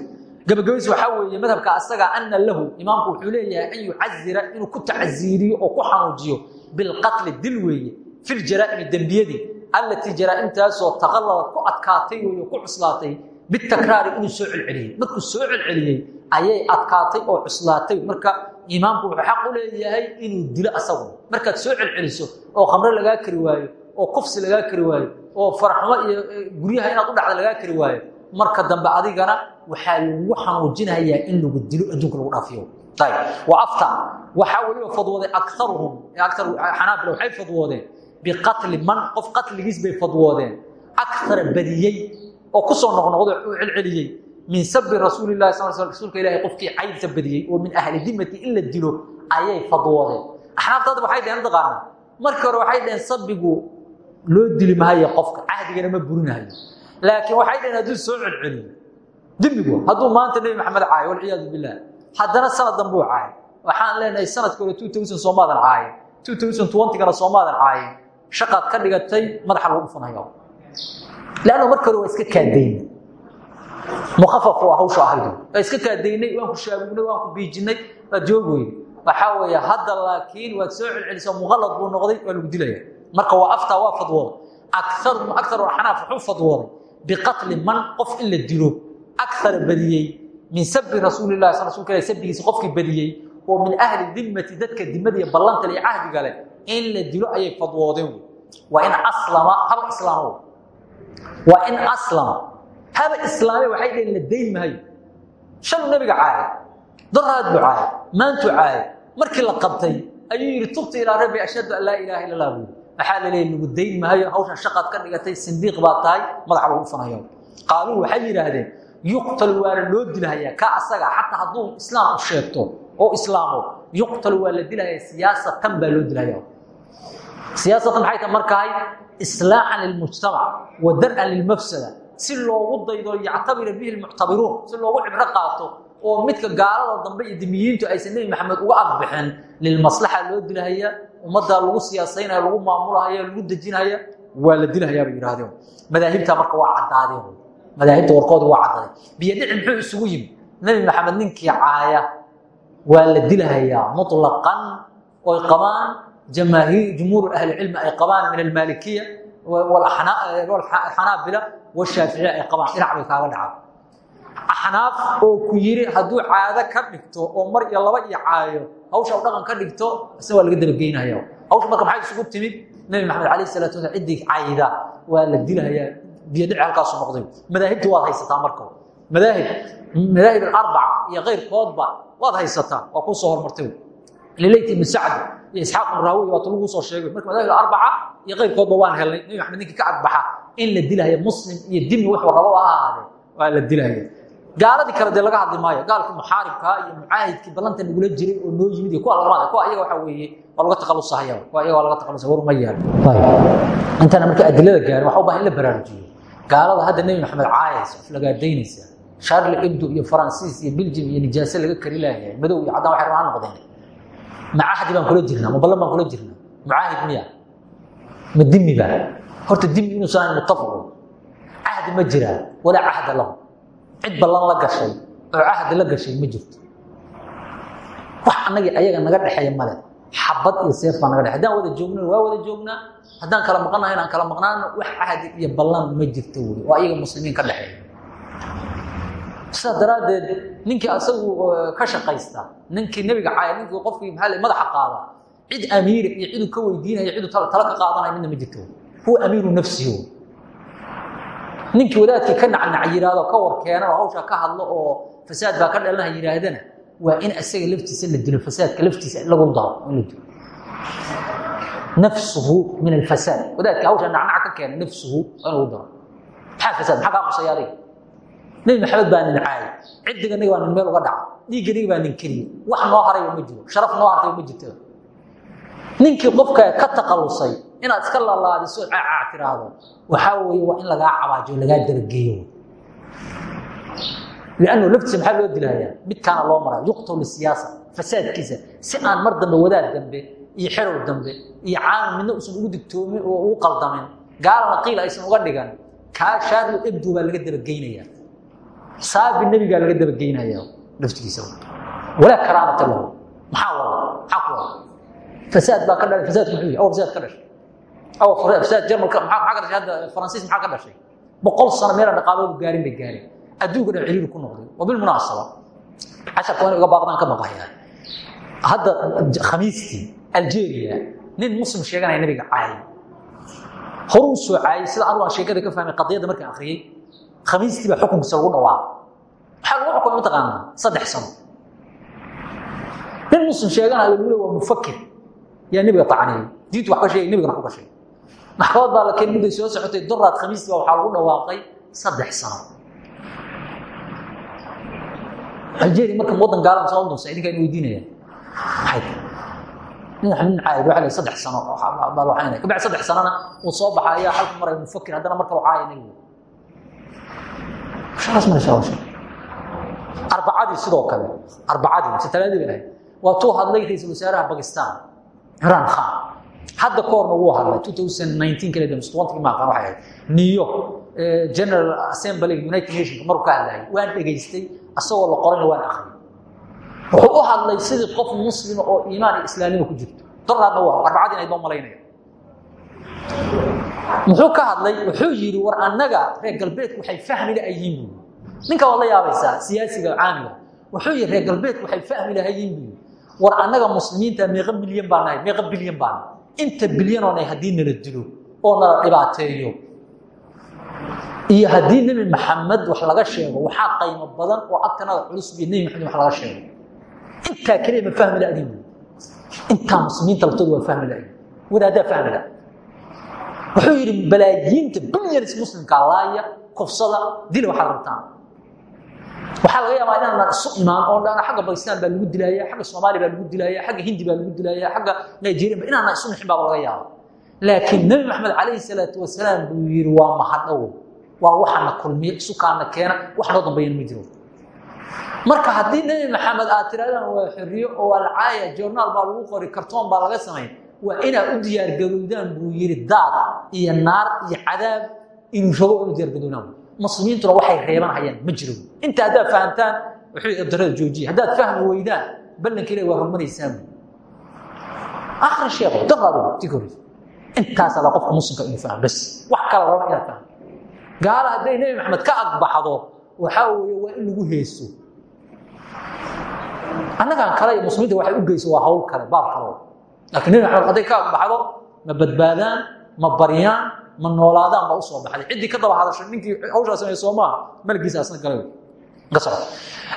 gabagabaysi waxaa weeye madhabka asaga ana lahu imaamku wuxuu leeyahay an yucazira inuu ku tacziiriyo oo ku xanuujiyo bilqatli dil weeye fi ljaraa'imi dembiyadii allatii jaraa'imtaasoo taqalladad ku adkaatay weeye ku cuslaatay bitakraari inuu soo celceliyey. Markuu soo celceliyey ayay adkaatay oo cuslaatay. Marka imaamku wuxuu xaq u leeyahay inuu dilo asagu. Markaad soo celceliso oo khamre lagaa kari waayo oo kufsi lagaa kari waayo oo faraxmo iyo guryaha inaad u dhacda lagaa kari waayo marka dambe adigana waxaa lagu xanuujinayaa in lagu dilo adduunka lagu dhaafiyo. Afta waxaa weliba fadwooday akaruhum xanaabila waxay fadwoodeen biqatli man qof qatligiis bay fadwoodeen. Akara badiyey oo ku soo noqnoqday u celceliyey min sabi rasuuli lahi sal sl rasuulka ilahi qofkii caydsa badiyey oo min ahli dimati in la dilo ayay fadwoodeen. Axnaafta hadda waxay dhaheen taqaana markii hore waxay dhaheen sabigu loo dili mahayo qofka cahdigana ma burinahayo laakiin waxay dhaheen hadduu soo celceliyo. Dembigu hadduu maanta nebi maxamed caayo walciyaadu bilah haddana sanad danbuu caayo. Waxaan leenahay sanadka hore soomaadan caayen twentygana soomaadan caayen shaqaad ka dhigatay madaxa lagu dhufanaya lanno marka hore waa iska kaadaynay. Mukhafaf waa hawsha ahaydu waa iska kaadaynay waan ku shaabugnay waan ku biijinay waad joogweyne waxaa weeye hadda laakiin waad soo celcelisaa muqallad buu noqday waa lagu dilaya. Marka waa aftaa waa fadwooda akaru akaru axnaaf wuxuu fadwooday biqatli man qof in la dilo akara badiyey. Min sabi rasuuli lahi sal rasulka ilah sabigiisa qofkii badiyey. Oo min ahli dimmati dadka dimadiiyo ballanta iyo cahdiga leh. In la dilo ayay fadwoodeen waa in aslama haba islaamo waa in aslama haba islaame waxay dhaheen la dayn mahayo shaluu nabiga caaya daraad buu caaya maantuu caaya markii la qabtay ayuu yidhi tubta ilaa rabbi ashhadu an laa ilaaha illa allah buuri maxaa la leeyahy lagu dayn mahayo hawshan shaqaad ka dhigatay sindiiq baad tahay madaxa lagu fanayo. Qaaluu waxay yidhaahdeen yuqtalu waana loo dilhayaa ka asaga xataa hadduu islaam u sheegto oo islaamo yuqtalu waa la dilhayaa siyaasatan baa loo dilhaya siyaasatan maxay tahay markahay islaaxan lilmujtamac wa dar'an lilmafsada si loogu daydo yactabira bihi lmuctabiruun si loogu cibro qaato oo midka gaalada dambe iyo dimiyiintu aysan nebi maxamed uga agbixin lilmaslaxa loo dilahaya ummaddaa lagu siyaasaynaya lagu maamulahaya lagu dejinaya waa la dilhayaa bay yidhahdeen madaahibta marka waa caddaadeen. Madaahibta warkooda waa caddaday biyodhici muxuu isugu yimi nebi maxamed ninkii caaya waa la dilahayaa muطlaqan oy qabaan jamaahiir jumhuur ahlicilmi ay qabaan min almaalikiya xanaabila washaaficiya ay qabaan. Dhinac bay kaaga dhacaan axnaaf oo ku yiri hadduu caado ka dhigto oo mar iyo laba iyo caayo hawsha u dhaqan ka dhigto ise waa laga dabageynaya hawsha marka maxay isugu timid? Nebi maxamed alayh salatu wasalam ciddii cayda waa la dilahayaa biyodhici halkaasu noqday. Madaahibta waad haysataa marka madaahib madaahib alarbaca iyo keyrkoodba waad haysataa waa kuu soo hormartay. Lilayt ibni sacd iyo isxaaq ibn raawiy waatu lagu soo sheegay. Marka madaahib arbaca iyo qayrkoodba waan helnay. Nebi maxamed ninkii ka agbaxa in la dilaayo muslim iyo dimi wuxuu rabo ha ahaade waa la dilaya gaaladii kale dee laga hadli maayo gaalkii muxaaribkaa iyo mucaahidkii ballanta nagula jiray oo noo yimid iyo kuwa lagama kuwa ayaga waxaa weeye waa laga taqalusahaya kuwa ayaga waa laga taqalusaya war uma yaal. Intana marka adilada gaarin waxa u baahan in la baraarujiyo gaalada hadda nebi maxamed caayaysa aflagaadaynaysa sharli ibdo iyo faransiis iyo biljim iyo nijaase laga kari laayahay madow iyo caddaan waxay rabaan noqdeen. Ma cahdi baan kula jirnaa ma ballan baan kula jirnaa. Mucaahid miya ma dimi ba horta dimi inuusan muttafaqo cahdi ma jiraa walaa cahda lahu cid ballan la gashay oo cahdi la gashay ma jirto. Wax annagii ayaga naga dhexeeya male xabad iyo seef baa naga dhexe haddaan wada joogno waa wada joognaa. Haddaan kala maqannahay inaan kala maqnaano wax cahdi iyo ballan ma jirto weli. Oo ayaga muslimiin ka dhexeeya. Sidaas daraaddeed ninkii asagu ka shaqaysta ninkii nebiga caaya ninkii qofkii maxaa madaxa qaada cid amiira iyo ciduu ka weydiinaya ciduu tala ka qaadanaya midna ma jirto huwa amiiru nafsihi ninkii wadaadkii ka nacnac yidhaahdo ka war keenan oo hawshaa ka hadlo oo fasaad baa ka dhalanaha yidhaahdana waa in asaga laftiisa la dilo fasaadka laftiisa lagu daro in la dilo. Nafsuhu min alfasaad. Wadaadka hawshaa nacnac ka keena nafsuhu waa in lagu daro. Maxaa fasaad? Maxaa kaa qusaya adiga? Nebi maxamed baa nin caayay ciddiga niga baa nin meel uga dhaca. Dhiigga niga baa nin keliya. Wax noo harayba ma jiro. Sharaf noo hartayba ma jirto ninkii qofka ka taqalusay inaad iska lalaadiso caacac tiraahdo waxaa weeye waa in lagaa cabaajo lagaa darageeyo liannu laftiisa maxaa loo dilayaa midkaana loo maraa yuqtaw lisiyaasa fasaadkiisa si aan mar dambe wadaad dambe iyo xerow dambe iyo caalam midna usan ugu digtoomin oo ugu qaldamin gaalana qiila aysan uga dhigan kaa shaarlo ebdu baa laga dabageynayaa saabi nebigaa laga dabageynaya laftigiisa. Walaa karaamata lahu. Maxaa wada? Maxaa ku wada fasaad baa ka dhalay fasaadku muxuu yahay aw fasaad ka dhashay aw fasaad jarmalka maxaa ka dhashay hadda faransiis maxaa ka dhashay boqol sano meelaan dhaqaaloodu gaarin bay gaareen adduunka dhan ciriiri ku noqday wa bilmunaasaba casharka waa in uga baaqdaan ka maqayaa hadda khamiistii algeria nin muslim sheeganaya nabiga caayay horuu soo caayay sida anigu aan sheekada ka fahmay qadiyadda markaan akhriyey khamiistii baa xukunkiisa lagu dhawaaqay maxaa lagu xukumay mataqaanaa saddex sano nin muslim sheeganayo lagu le waa mufakir yaa nebiga tacniyey diintu wax ka sheegay nebigana wax ka sheegay maxkamad baa la keen mudday soo socotay duraad khamiistii baa waxaa lagu dhawaaqay saddex sano algeria marka wadan gaalama soo dunsa idinkaa in weydiinaya maxay nin nin caayid waxa la saddex sano baa loo caynaya kabacdi saddex sanona uu soo baxa ayaa halku maray mufakir. Haddana mar kale caaya nebigu shaqaas ma sha sha arbacadii sidoo kale arbacadii mise talaadii bay ahayd waa tuu hadlay ra'iisul wasaaraha bakistan imraan khan hadda ka horna wuu hadlay 2019 kale mise 20 ma aqaan waxay ahayd new york general assembly united nations maruu ka hadlayay waan dhegaystay asagoo la qorayna waan akhriyay wuxuu u hadlay sidii qof muslima oo iimaan iyo islaamnimo ku jirto. Daraadna waa arbacadii inayd noo malaynaya. Muxuu ka hadlay wuxuu yidhi war annaga reer galbeedku waxay fahmi lahayiin buu ninka waad la yaabaysaa siyaasiga caamiga. Wuxuu yidhi reer galbeedku waxay fahmi lahayiin buu war annaga muslimiinta meeqa milyan baan nahay meeqa bilyan baan. Inta bilyan oo nahay haddii nala dilo oo nala dhibaateeyo. Iyo haddii nebi maxamed wax laga sheego waxaa qaymo badan oo agtanada culus iyo nebi maxamed wax laga sheego. Intaa keliya ma fahmi laadiin buu intaa muslimiinta laftooda waa fahmi laadiin wadaaddaa fahmi laha wuxuu yidhi balaayiinta bilyanis muslimka laaya kufsada dila waxaad rabtaan waxaa laga yaabaa inaan isu imaan oo dhana xagga bakistan baa lagu dilaaya xagga soomaaliya baa lagu dilaaya xagga hindi baa lagu dilaaya xagga nigeria ba inaana isu nixin baaba laga yaaba laakiin nebi maxamed calayhi salaatu wasalaam buu yidhi waa mahadhow waa waxana kulmiya isukaana keena wax noo dambeeyana marka haddii nebi maxamed aad tirahdaan waa xorriyo oo waa la caaya journaal baa lagu qori kartoon baa laga samay waa inaad u diyaargarowdaan buu yidhi daad iyo naar iyo cadaab inuu rabo u diyaargarownaan muslimiintuna waxay reeban hayaan ma jiro. Inta haddaad fahamtaan abdarada joojiya haddaad fahmi weydaan ballanka ilahi waa hormanaysaan akhri sheekho daqaado tikori intaasaa la qofka muslimka inuu fahmo bas wax kala raba inaad fahmo. Gaala hadday nebi maxamed ka agbaxdo waxaa weeye waa in lagu heeso. Annagan kale muslimiinta waxay u geyso waa hawl kale baab kale. Laakiin nebi maxamed hadday ka agbaxdo ma badbaadaan ma baryaan ma noolaadaan baa u soo baxday. Ciddii ka daba hadashay ninkii hawshaa sameeye soo maaha malgiisa asna galay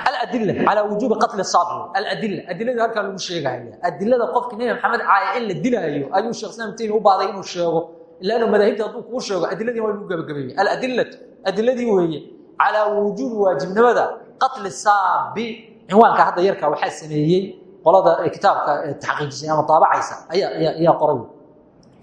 aladila calaa wujuubi qatli saabir aladila adilada halkaa lagu sheegaya adilada qofki nebi maxamed caaya in la dilaayo ayuu sheekh islam taymi u baaday inuu sheego. Ilaanu madaahibta hadduu kuu sheego adiladii waa lagu gabagabeeyey aladilatu adiladii weeye calaa wujuubi waajibnimada qatli saabi cinwaanka hadda yarkaa waxaa sameeyey qolada kitaabka taxqiijisay ama taabacaysa ayaa qoray.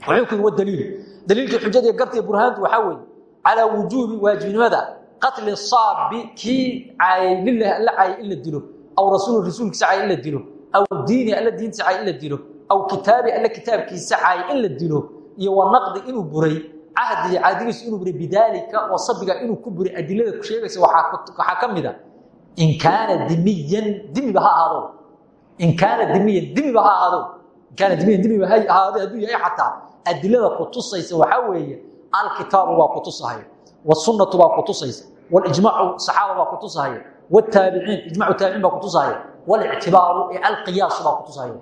Wuxuu ku wa daliil daliilkii xujadii gartiya burhaantu waxaa weeye calaa wujuubi waajibnimada qatli saabi kii caayay lilahi alla caayay in la dilo aw rasuul rasuulkiisa caayay in la dilo aw diini alla diintiisa caayay in la dilo aw kitaabi alla kitaabkiisa caayay in la dilo iyo wa naqdi inuu buray cahdi iyo caadigiisu inuu buray bidaalika oo sabiga inuu ku buray adilada ku sheegaysa waxaa ka mid a in kaana dimiyan dimiba ha ahaado in kaana dimiyan dimiba ha ahaado in kaana dimiyan dimiba ha ahaado hadduu yahay xataa adilada ku tusaysa waxaa weeye alkitaabu baa ku tusahaya wasunnatu baa ku tusaysa walijmaacu saxaaba baa ku tusahaya wataabiciin ijmacu taabiciin baa ku tusahaya walictibaaru ee alqiyaasu baa ku tusahaya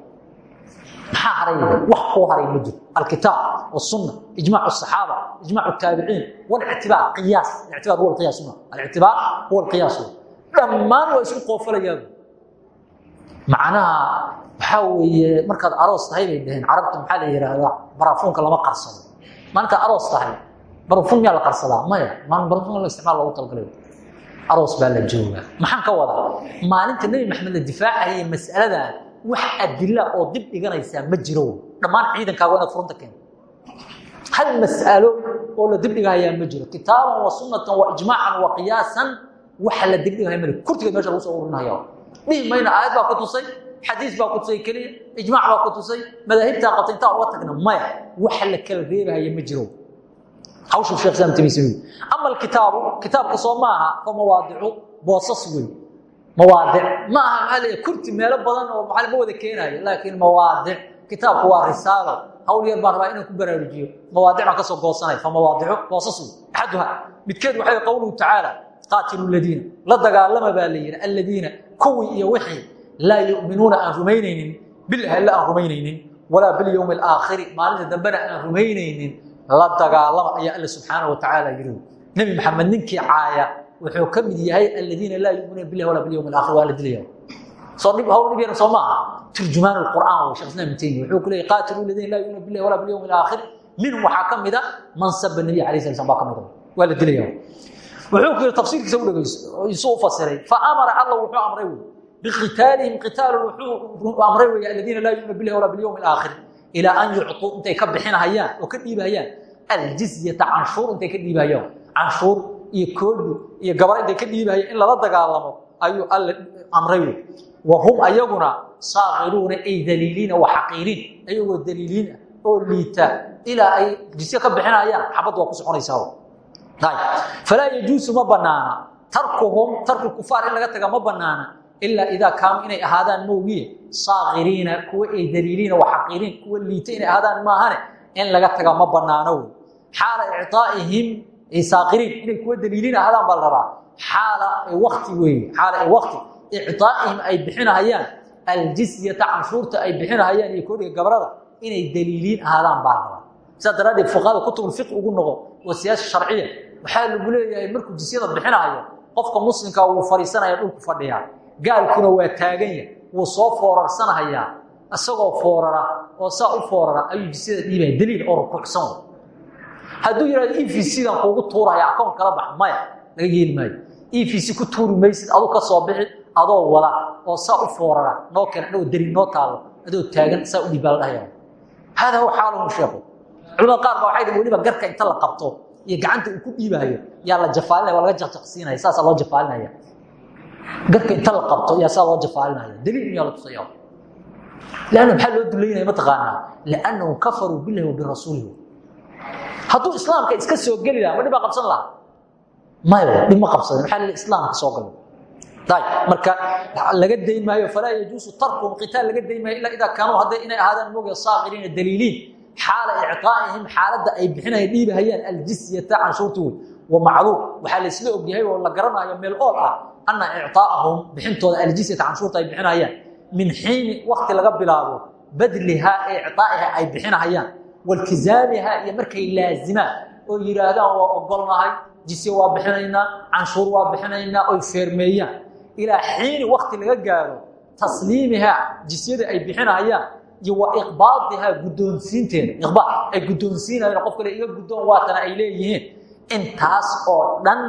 maxaa haray? Wax kuu haray ma jiro. Alkitaab wasunna ijmac asaxaaba ijmac taabiciin walictibaar qiyaas. Ictibaar huwa alqiyaas ma alictibaar huwa alqiyaas dhammaan waa isku qoofalayaan macnaha waxaa weeye markaad aroos tahay bay dhaheen. Carabta maxaa la yidhaahdaa barafuunka lama qarsado maalintaad aroos tahay barafuun miyaa la qarsadaa? Maya maalin barafuun isticmaal loogu talagalay. Aroos baa la joogaa. Maxaan ka wadaa? Maalinta nebi maxamed la difaacaya mas'aladan wax adila oo dib dhiganaysaa ma jiro. Dhammaan ciidankaaga inaad furunta keento hal mas'alo oo la dib dhigahayaa ma jiro. Kitaaban wa sunnatan wa ijmaacan wa qiyaasan waxa la dib dhigahaya male kurtigeed meesha lagu soo ururinaya dhihi mayna aayad baa ku tusay xadiis baa ku tusay keliya ijmaac baa ku tusay madaahibtaa qabtay intaa uga tagna maya waxa la kala reebahaya ma jiro hawshu sheekh islaam tamiisimi ama alkitaabu kitaabka soo maaha fa mawaadicu boosas wey mawaadic. Ma aha maxaa leeyahay kurti meelo badan oo maxaa ma wada keenayo laakiin mawaadic. Kitaabku waa risaalo. Hawl yar baan rabaa inaan ku baraarujiyo. Mawaadic baan ka soo goosanay fa mawaadicu boosas wey axaduha midkeed waxay qowluhu tacaala qaatilu ladiina la dagaalama baa la yidhi alladiina kuwii iyo wixii laa yu'minuuna aan rumaynaynin bilahi alla aan rumaynaynin walaa bilyowmi alaakhiri maalinta dambena aan rumaynaynin la dagaalama ayaa alla subxaana wa tacaala yidhi nebi maxamed ninkii caaya wuxuu ka mid yahay aladiina laa yuminuuna bilahi walaa bilyowmi alaakhir waa la dilaya soo dhib hawl dhib yar soo maaha turjumaan alqur'aan way sheekh islam ibn taymiya wuxuu ku leeyahay qaatilu aladiina laa yuminuuna bilahi walaa bilyowmi alaakhir minhum waxaa ka mida man saba nabiy alayhi salam baa ka mida waa la dilaya wuxuu ku yidhi tafsiirkiisa u dhegeyso isuu u fasiray fa amara alla wuxuu amray wey biqitaalihim qitaalun wuxuu amray wey aladiina laa yuminuuna bilahi walaa bilyowmi alaakhir ilaa an yucطuu intay ka bixinahayaan oo ka dhiibahayaan aljizyata canshuur intay ka dhiibahayaan canshuur iyo koodu iyo gabar intay ka dhiibahayaan in lala dagaalamo ayuu alla amray wey wa hum ayaguna saakiruuna ay daliiliina wa xaqiiriin ayagoo daliiliin ah oo liita ilaa ay jisye ka bixinayaan xabaddu waa ku soconaysaa falaa yajuusu ma banaana tarkuhum tarku kufaar in laga taga ma banaana ilaa idaa kaanuu inay ahaadaan moogiye saakiriina kuwa ay daliiliina wa xaqiiriin kuwa liita inay ahaadaan maahane in laga taga ma banaano wey xaala icaaihim ay saakiriin inay kuwa daliiliin ahaadaan baa la rabaa. Xaala wakti weeye xaala ay wakti ay bixinahayaan aljisyata canshuurta ay bixinahayaan iyo koodhiga gabrada inay daliiliin ahaadaan baa la rabaa. Sidaa daraaddeed fuqahada kutubulfiq ugu noqo oo siyaasa sharciya. Waxaa lagu leeyahay markuu jisyada bixinahayo qofka muslimka wuu fadhiisanaya dhulku fadhiyaa gaalkuna waa taaganya wuu soo foorarsanhayaa isagoo foorara oo saa u foorara ayuu jisyada dhiibaya daliil oo rukuucsan hadduu yihahdo e v kuugu tuuraya akoon kala bax maya laga yeeli maayo. E c ku tuuri maysid ka soo bixi adoo wada oo saa u foorara noo keen adhagoo daliil noo taalo adoo taagan saa u dhiibbaa la dhahaya hada huwa xaaluhu sheekhu. Qaar baa waxay weliba garka inta la qabto iyo gacanta uu ku dhiibaayo yaa la jafaalinaya waa laga jaqjaqsiinaya saasaa loo jafaalinaya garka inta la qabto yaa saa loo jafaalinaya daliil miyaa la tusaya lanna maxaa loo dulaynaya mataqaanaa liannahum kafaruu billahi wa hadduu islaamka iska soo geli laha ma dhib baa qabsan lahaa? Mayo dhib ma qabsadan maxaa lii islaamka soo galay marka laga dayn maayo falaa yajuusu tarkuhum qitaal laga dayn maayo ilaa idaa kaanuu hadday inay ahaadaan mooga saakiriina daliiliin. Xaala icطaa'ihim xaaladda ay bixinaya dhiibahayaan aljisyata canshuurta macluum waxaa laysla ogyahay oo la garanayo meel ool ah ana icطaa'ahum bixintooda aljisyata canshuurta ay bixinahayaan min xiini wakti laga bilaabo badlihaa ee icطaa'iha ay bixinahayaan waltizaamiha iyo markay laazimaan oo yidhaahdaan waa ogolnahay jisye waa bixinaynaa canshuur waa bixinaynaa oy feermeeyaan. Ilaa xiini wakti laga gaaro tasliimihaa jisyada ay bixinayaan iyo wa iqbaadihaa guddoonsiinteeda iqbaad ay guddoonsiinayaan qof kale iga guddoon waatana ay leeyihiin intaas oo dhan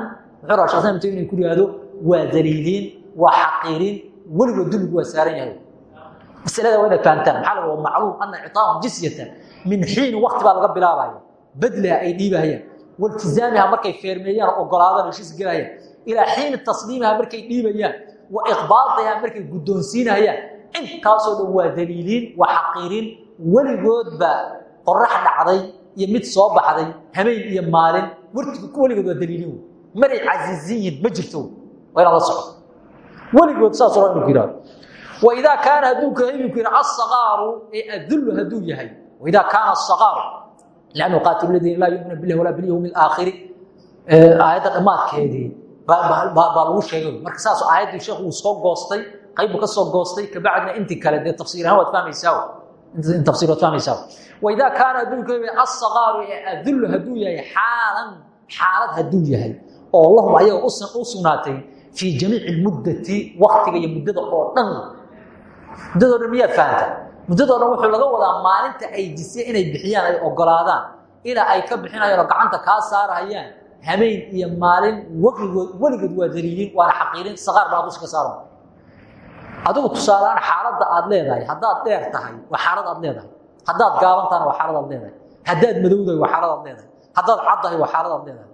muxuu raa shekh islam taymiya ku yihahdo waa daliiliin waa xaqiiriin weligood dulligu waa saaran yahay. Masalada waa inaad fahantaan maxaa laga waa macluum ana icطaahum jisyatan min xiini wakti baa laga bilaabaya. Badliha ay dhiibahayaan waltizaamiha markay feermeeyaan ogolaadaan heshiis gelahayaan ilaa xiini tasliimiha markay dhiibayaan. Wa iqbaadiha markay guddoonsiinayaan. Intaasoo dhan waa daliiliin waa xaqiiriin weligoodba qorax dhacday iyo mid soo baxday habeen iyo maalin weligood waa daliiliin maray casiisin yihiin ma jirto. Waa inaad la socoto weligood saasoo dhan inu yihahdo waidaa kaana hadduu kahaybiku yidhi asaqaaru ee adullu hadduu yahay. Waidaa kaana asaqaaru lannu qaatilu ladiina laa yuumina billahi walaa bilyawmi alaakhiri aayadda dhammaadkeedii baa lagu sheegay. Marka saas aayaddii sheekhu uu soo goostay qayb buu ka soo goostay kabacdina intii kale dee tafsiir ahaan waad fahmaysaa waad fahmaysaa waidaa kaana hadduu kahaybi asaqaaru ee adullu hadduu yahay xaalan xaalad hadduu yahay oo lahum ayaga u sugnaatay fii jamiici lmuddati waktiga muddada oo dhan muddado dhan miyaad fahanta muddadoo dhan laga wadaa maalinta ay jisye inay bixiyaan ay ogolaadaan ilaa ay ka bixinayaan gacanta kaa saarahayaan habeen iyo maalin weligood weligood waa daliiliin waana xaqiirin saqaar baa dusha ka adigu tusaaleaan xaaladda aad leedahay haddaad dheer tahay waa xaalad aad leedahay. Haddaad gaaban tahana waa xaalad aad leedahay. Haddaad madowdahay waa xaalad aad leedahay. Haddaad caddahay waa xaalad aad leedahay.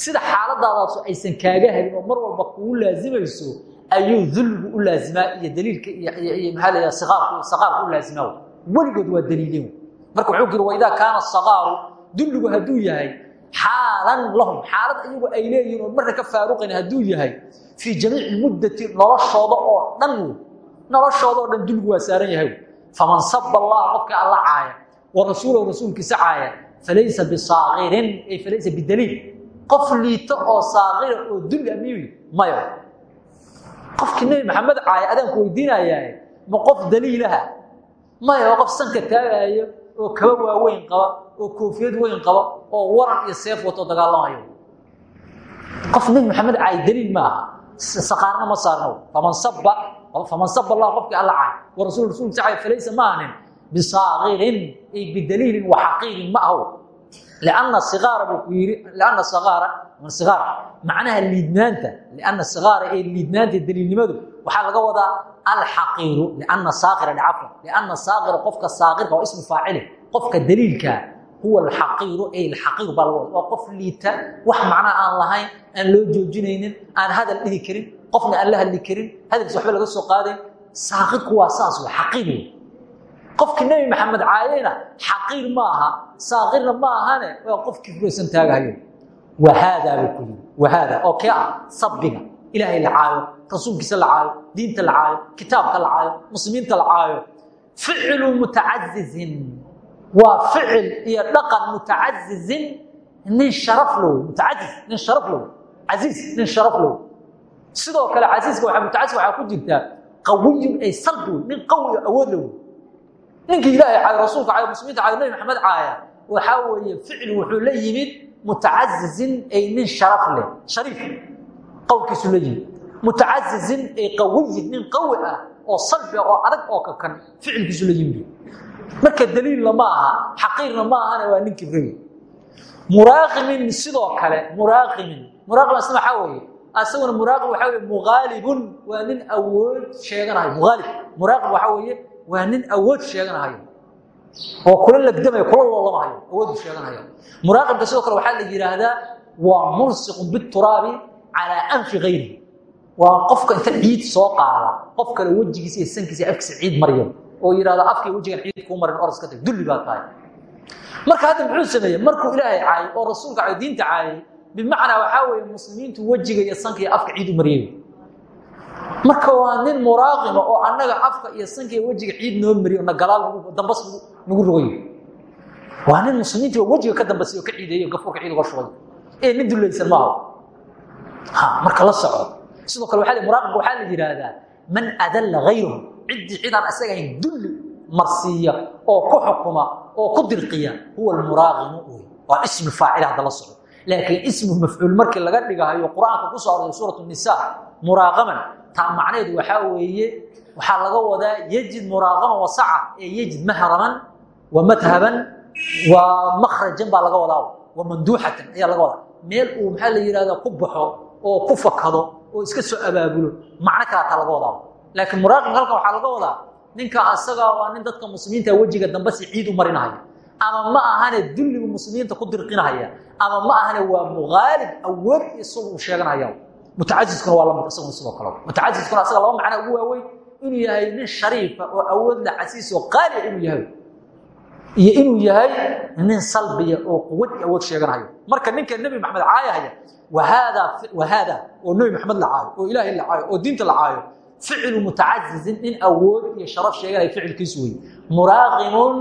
Sida xaaladaadaas aysan kaaga helin oo mar walba kugu laazimayso ayuu dulligu u laazimaa iyo daliilka iyo maxaa la saqaarku u laazimaa weligood waa daliilin marka wuxuu kiri waidaa kaana saqaaru dulligu hadduu yahay xaalan lahum. Xaalad iyagu ay leeyihiin oo marna ka faaruqayn hadduu yahay fii jamiici muddati noloshooda oo dhan noloshooda oo dhan dulligu waa saaran yahay faman saba allaha qofka alla caaya wa rasuulahu rasuulkiisa caaya falaysa bisaaqirin ay falaysa bidaliil. Qof liito oo saaqira oo dulli miyuu mayo. Qofkii nebi maxamed caaya adaanku weydiinayaa ma qof daliilaha waa qof sanka taagaayo oo kaba waaweyn qaba oo koofiyad weyn qaba oo waran iyo seef wato dagaalamayo. Qof nebi maxamed caay daliil maaha saqaarna ma saarno. Faman saba faman saba allah qofkii alla wa rasul rasuulkiisa caay falaysa ma ahanin bisaaqirin ay bidaliilin wa xaqiirin ma aho lianna sigaara buu ku yidhi lianna sigaara sigaara. Macnaha liidnaanta lianna sigaara ee liidnaanta daliilnimadu waxaa laga wadaa alxaqiiru lianna saaqira dhacafla lianna saaqira qofka saaqirka waa ismu faacili qofka daliilka huwa alxaqiiru ay alxaqiiru baa laga wada liita wax macnaha aan lahayn aan loo joojinaynin aan hadal dhihi karin qofna aan la karin hadalkiisa waxba laga soo qaadayn saaqirku waa saas waa xaqiir wey nebi maxamed caayeyna xaqiir ma aha saaqirna ma ahane waa qofkii furaysan taagahayo wahaadaa buu ku yidhi wahaada oo kee ah sabbiga diinta la caayo kitaabka la caayo muslimiinta la waa ficil iyo dhaqan mutacazizin nin sharaf low mutacaziz nin sharaf low casiiz nin sharaf low sidoo kale casiiska waa mutacaziz waxaa ku jirtaa qawiyun ay salbi wey nin qawi awood low ninkii ilaahay caayo rasuulka caayo muslimiinta caayo nabi maxamed caaya waxaa weeye ficil wuxuu la yimid mutacazizin ay nin sharaf leh shariif qowlkiisu la yimid. Mutacazizin ay qawiyin nin qawi ah oo salbi oo adag oo kakan ficilkiisu la yimid marka daliilna ma aha xaqiirna ma ahana waa nin kibrey muraaqimin sidoo kale muraaqimin. Muraaqim asna waxaa weeye muraaqib waxaa weye mughaalibun waa nin awood sheeganayo mughaalib muraaqib waxaa weeye waa nin awood sheeganahayo. Oo kula legdamayo kula loolamahayo awoodu sheeganayo muraaqibka sidoo kale waxaa la yidhaahdaa waa mulsiqun bituraabi calaa anfi gayri waa qofka inta ciid soo qaada qof kale iyo sankiisa afkiisa ciid maryo oo yidhahda afkay wejigan ciid kuu marin oras ka tag dulli baa tahay. Marka hadda muxuu sameeyey? Markuu ilaahay caayay oo rasuulka caay diinta caayay bimacnaa waxaa weeye muslimiintu wejiga iyo sanka iyo afka ciid u mariyey. Marka waa nin muraaqima oo annaga afka iyo sanka iyo wejiga ciid noo mariyo na galaal dambas nagu rogayo waa nin muslimiintii wejiga ka dambasay oo ka ciideeyo gafurka ciid uga shubay ee nin dulaysan maaha ha marka la soco. Sidoo kale waxaa muraaqibka waxaa la yidhaahdaa man adalla gayrahu ciddii cidaan isaga ahayn dulli marsiiya oo ku xukuma oo ku dirqiya huwa almuraaqimu wey waa ismu faacil la soco laakiin ismu mafcuul markii laga dhigahayo qur'aanka ku soo aroray suurat nisa muraaqaman taa macneedu waxaa weeye waxaa laga wadaa yejid muraaqaman wasaca ee yejid mahraman wa madhaban wa makhrajan baa laga wadaa. Wa manduuxatan ayaa laga wadaa. Meel uu maxaa la yihahda ku baxo oo ku fakado oo iska soo abaabulo macno kalaataa laga wadaa laakiin muraaqibka halkan waxaa laga wadaa ninka asaga waa nin dadka muslimiinta wejiga dambe si ciid u marinahaya. Ama ma ahane dulligu muslimiinta ku dirqinahaya. Ama ma ahane waa muqaalib awood isagu sheeganaya mutacasiskuna waa la mid isaguna sidoo kale. Mutacasiskuna asaga laba macna ugu waaweyn inuu yahay nin shariifa oo awood la casiis oo qaaliya inuu yahay. Iyo inuu yahay nin salbiya oo quwad iyo awood sheeganayo marka ninka nebi maxamed caayahaya wahaada oo nebi maxamed la caayo oo ilaahay la caayo oo diinta la caayo ficlu mutacazizin nin awood iyo sharaf sheeganaya ficilkiisu wey muraaqimun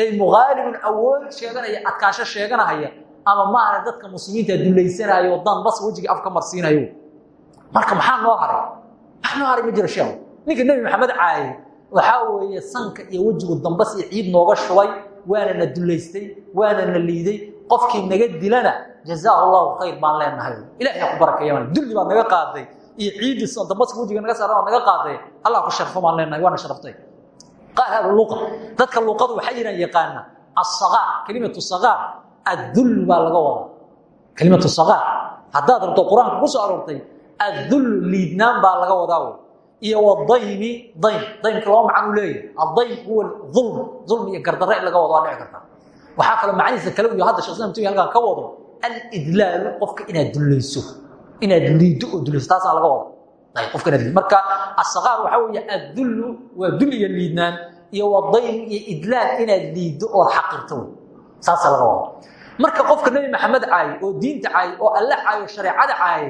ay muqaalibun awood sheeganaya adkaasho sheeganahaya ama maahane dadka muslimiinta dulaysanaayo dan bas wejigii afka marsiinayo. Marka maxaa noo haray? Wax noo haray ma jiro sheekh. Ninka nebi maxamed caayay waxaa weeye sanka iyo wejigu dambas iyo ciid nooga shubay waana na dulaystay waana na liiday qofkii naga dilana jazaahu allahu khayr baan leenahay. Ilahay ku barakeeya dulli baad naga qaaday iyo ciidii dambaska wejiga naga saaran baad naga qaaday allah ku sharfo baan leenahay waana sharaftay qaal hada luqa dadka luqadu waxay yiraan yaqaana as-saghar kalimatu saghar ad-dull baa laga wadaa. Kalimatu saghar haddaad rabto quraanka ku soo aroortay ad-dull liidnaan baa laga wadaa iyo wadaymi daym daymka laba macno leeyahay. Ad-daym huwa dhulm dhulm iyo gardarre laga wado waa dhici karta. Waxaa kaloo macnihiisa kale uu hadda sheekh Islam halkan ka wado al-idlal qofka inaad dulayso inaad liido oo dulayso taas laga inaad marka as-saghar waxa weeye ad-dull waa dul iyo iyo wadaym iyo idlal inaad liido oo xaqirto saas laga wado. Marka qofka nabi maxamed caay oo diinta caay oo alla caay oo shariicada caay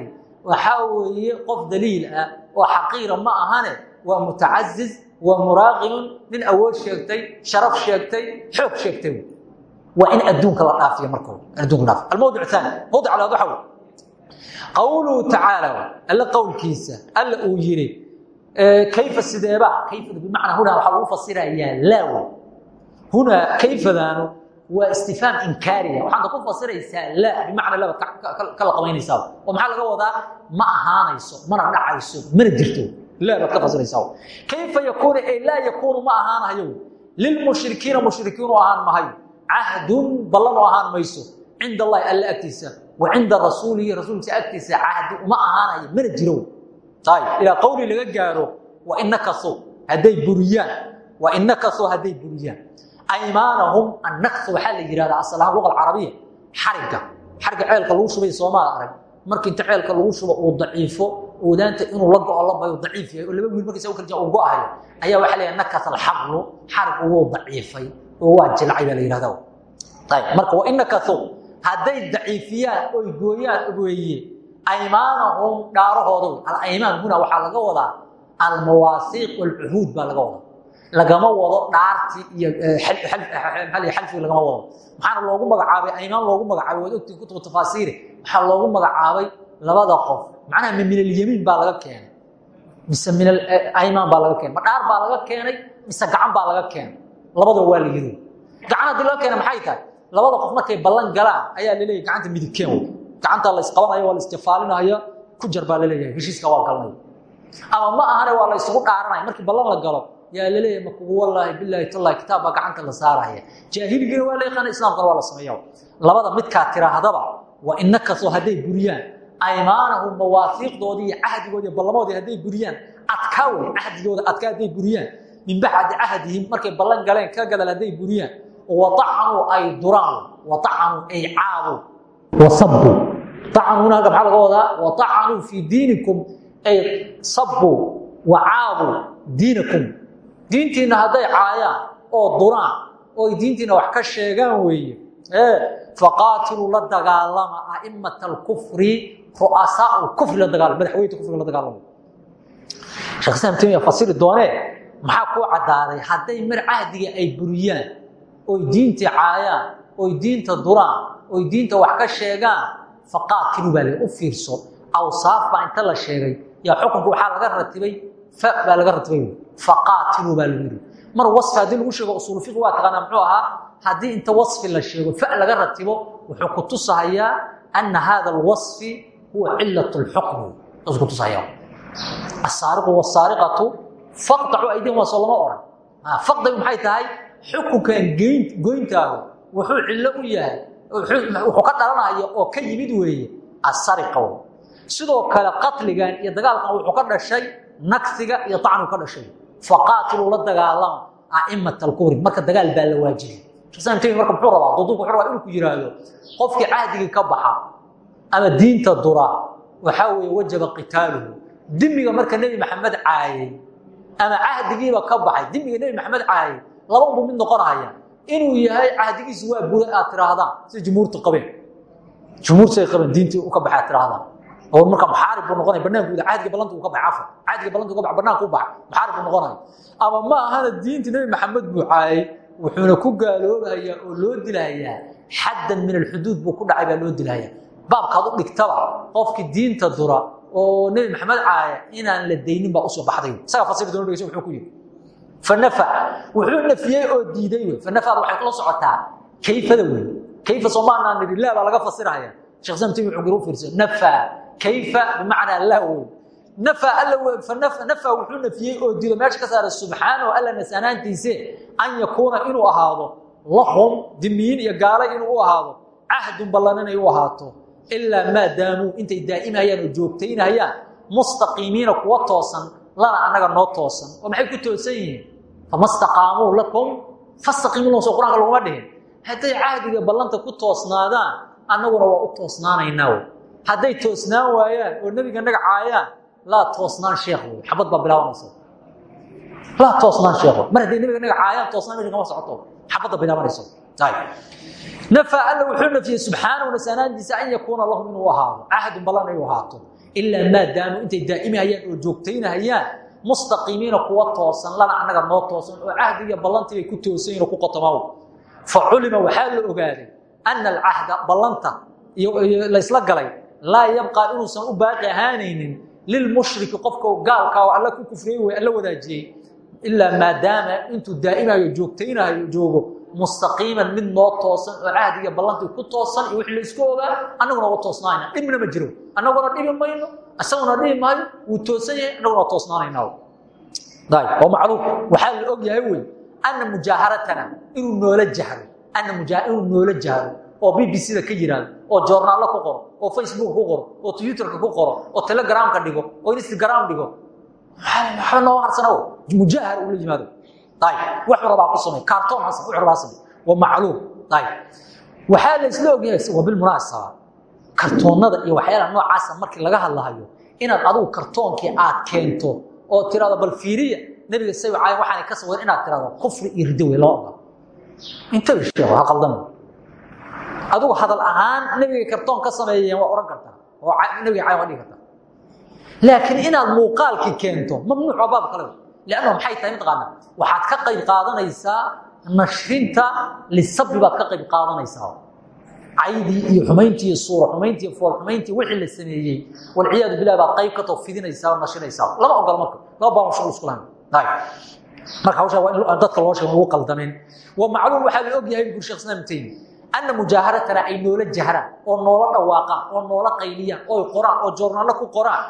waxa weeye qof daliil ah oo xaqiira ma ahane waa mutacazziz waa muraaqib min awood sheegtay sharaf sheegtay xoog sheegtay. Waa in adduunka la dhaafiyo marka adduunka dhaaf almawduc thani. Mawduc ala waxa qawluhu ta'ala alla qawlkiisa alla uu yiri kayfa sideeba kayfa bimacna huna waxa uu fasirayaa laaw huna kayfa daanu waa istifhaam inkaariya waxaad ku fasiraysaa la bimacna la kala qabaynaysaa oo maxaa laga wadaa? Ma ahaanayso mana dhacayso mana jirto. La baad ka fasiraysaa. Kayfa yakunu ay la yakunu ma ahaanayo lil mushrikiina mushrikiin oo ahaan mahayo ahdun ballan oo mayso. Cinda allah alla agtiisa wa cinda rasuulihi rasuulkiisa agtiisa ahdi uma ahaanayo mana jiro taay ila qawli laga gaaro wa innaka su haday buriyaan wa innaka su haday buriyaan aymaanahum annaqs waxa la yiraahdaa asalaha luqad carabiya xariga xariga ceelka lagu shubay Soomaal arag markii inta ceelka lagu shubo uu daciifo odaanta inuu la go'o la bayo daciif yahay oo laba wiil markii uu kala uu go'ayo ayaa waxa la yiraahdaa nakas waa marka waa thu haday daciifiyaan oo gooyaan weeye aymaanahum dhaarahoodu al-aymaan huna waxa laga wadaa al-mawaasiq wal-uhud baa laga wadaa. Lagama wado dhaarti iyo xal xalfi lagama wado. Maxaana loogu magacaabay aymaan loogu magacaabay wad ogtiin kutub tafaasiir waxa loogu magacaabay labada qof. Macnaha min al-yamin baa laga keenay mise min al-aymaan baa laga keenay ma dhaar baa laga keenay mise gacan baa laga keenay. Labada waa la yiri gacan haddii laga keenay maxay tahay labada qof markay ballan galaan ayaa la leeyahay gacanta midibkeen gacanta la isqabanayo waa la istifaalinayo ku jar baa la leeyahay heshiiska waa galnay. Ama ma ahane waa la isugu dhaaranayo markii ballan la galo yaa la leeyahay makugu wallaahi billaahi tallahi kitaab baa gacanta la saaraya. Jaahiligina waa la yaqaana islaamkana waa la sameeyaa. Labada midkaa tiraahdaba waa innaka soo hadday buriyaan aymaanahum mawaafiiqdoodii iyo cahdigoodii ballamoodii hadday buriyaan adkaa wey cahdigooda adkaa hadday min bacdi cahdihim markay ballan galeen ka gadal hadday buriyaan watacanuu ay duraan watacanuu ay caadu wasabu tacanuuna halka maxaa laga wadaa watacanuu fii diinikum ay sabu wacaadu diinakum diintiina hadday caayaan oo duraan oo diintiina wax ka sheegaan weeye ee faqaatiluu la dagaalama a'imata alkufri ru'asaa alkufri la dagaalama madaxweynta kufriga la dagaalama sheekh islam timiya fasiri doonee maxaa kuu caddaaday hadday mar cahdiga ay buriyaan oy diinta caayaan oy diinta duraan oy diinta wax ka sheegaan faqaatilu baa u fiirso. Awsaaf baa inta la sheegay. Yaa xukunka waxaa laga ratibay fa baa laga ratibay. Faqaatilu baa lagu mar wasfi lagu sheego usuulufiq waa taqaanaa muxuu ahaa haddii inta wasfi la sheego fa laga ratibo wuxuu ku tusahayaa ana haada alwasfi huwa cilat lxukmi saas ku tusahayaa asaariqu wasaariqatu faqtacu aydiin waa soo lama oran. Faqdagu maxay tahay? Xukunkan goyntaahu wuxuu cillo u yahay wuxuu ka dhalanaya oo ka yimid weeye asariqa sidoo kale qatligan iyo dagaalkan wuxuu ka dhashay nagsiga iyo acnigu ka dhashay. Faqaatiluu la dagaalama a'imat alkufri marka dagaal baa la waajibay. Tmi marka muxuu rabaa duduubku wuxuu rabaa inuu ku yidhaahdo qofkii cahdigii ka baxa ama diinta dura waxaa weeye wajaba qitaaluhu. Dimiga marka nebi maxamed caayay ama cahdigiiba ka baxay dimiga nebi maxamed caayay laba unbuu mid noqonaya inuu yahay cahdigiisu waa buray aad tiraahdaan sida jumhuurtu qabeen. Jumhuurtay qabeen diintii u ka baxay aad tiraahdaan oo marka muxaarib buu noqonaya banaankuuda cahdiga ballanta uu ka baxay cafar cahdiga ballanta uu ka baxay banaanka u baxay muxaarib buu noqonaya. Ama ma ahana diintii nebi maxamed buu caayay wuxuuna ku gaaloobayaa oo loo dilahayaa xaddan min alxuduud buu ku dhacay baa loo dilahayaa baabkaad u dhigtaba qofkii diinta dura oo nebi maxamed caaya inaan la daynin baa u soo baxday. Isaga fasir doona dhegeyso wuxuu ku yidhi wuxuu nafiyey oo diiday wey fanafada waxay kula socotaa kayfada wey kayfa soomaanaa nidhi laa baa laga fasiraya. Sheekh sam timi wuxuu u fiirsan nafa. Kayfa bimacnaa laa wey nafa alla nafa wuxuu nafiyey oo diido meesha ka saara subxaanahu alla nasanaantiise an yakuuna inuu ahaado lahum dimiyiin iyo gaala inuu u ahaado cahdun ballan inay u ahaato ilaa maa daamuu intay daa'imayaan oo joogtaynayaan mustaqiimiina kuwa toosan lana annaga noo toosan. Oo maxay ku toosan yihiin fama lakum fastaqiimuu lahum soo qur'aanka laguma cahdiga ballanta ku toosnaadaan annaguna waa u toosnaanaynaa wey toosnaan waayaan oo nebiga naga caayaan laa toosnaan sheekh wey xabad baa bilaabanaysa laa toosnaan sheekh mar hadday nebiga naga caayaan toosnaan meesha kama socoto xabadda bilaabanayso nafa alla wuxuu nafiyey subxaanahu nasanaantiisa an mustaqiimiina kuwa toosan lana annaga noo toosan. Oo cahdigiiyo ballantii bay ku toosan yihiin ku qotomaw fa culima waxaa la ogaaday ana alcahda ballanta laysla galay laa yabqaa inuusan u baaqi ahaanaynin lilmushriki qofka gaalka oo alla ku kufriyey wey alla wadaajiyey ilaa maadaama intuu daa'imayo joogtaynayo joogo mustaqiiman mid noo toosan oo cahdiga ballantii ku toosan iyo wixii la isku ogaa annaguna waa toosnaanayna dhibna ma jiro annaguna dhibi mayno isaguna dhibi maayo wuu toosan yahay annaguna toosnaanayna oo macluum waxaa la og yahay wey anna mujaaharatana inuu noola jahro inuu noola jahro oo b b c da ka yiraahdo oo joornaallo ku qoro. Oo facebook ku qoro. Oo twitterka ku qoro. Oo telegramka dhigo oo instagram dhigo waxba noo harsana mujaahar uu la yimaado. Wuxuu rabaa ku samay. Kaartoon hasan wuxuu rabaa samay. Waa macluum waxaa la isla ogyahay waa bilmunaasaba kartoonnada iyo waxyaalaha noocaasa markii laga hadlahayo inaad adigu kartoonkii aad keento oo tirahdo bal fiiriya nebiga say caay waxaan ka sawayn inaad tirahdo kufri iyo riddo wey loo ogola intabi sheego ha qaldamo adigu hadal ahaan nebiga kartoon ka sameeyeen waa ohan kartaa oo nebiga caay waa dhigi kartaa. Laakiin inaad muuqaalkii keento mamnuuc waa baab kale. Lanno maxay tahay mataqaana waxaad ka qayb qaadanaysaa nashrinta lisabi baad ka qayb qaadanaysaa caydii iyo xumayntii iyo suura xumayntii iyo fool xumayntii wixii la sameeyey walciyaadu bilah baad qayb ka too fidinaysaa oo nashinaysaa. Lama ogola marka laba baa shaqo isku lahayn. Marka hawsha waa in dadka loo sheego lagu qaldamin wa macluum waxaa la og yahay bur sheekh islam taymi anna mujaaharatana ay noola jahraan oo noola dhawaaqaan oo noola qayliyaan oo qoraan oo joornaallo ku qoraan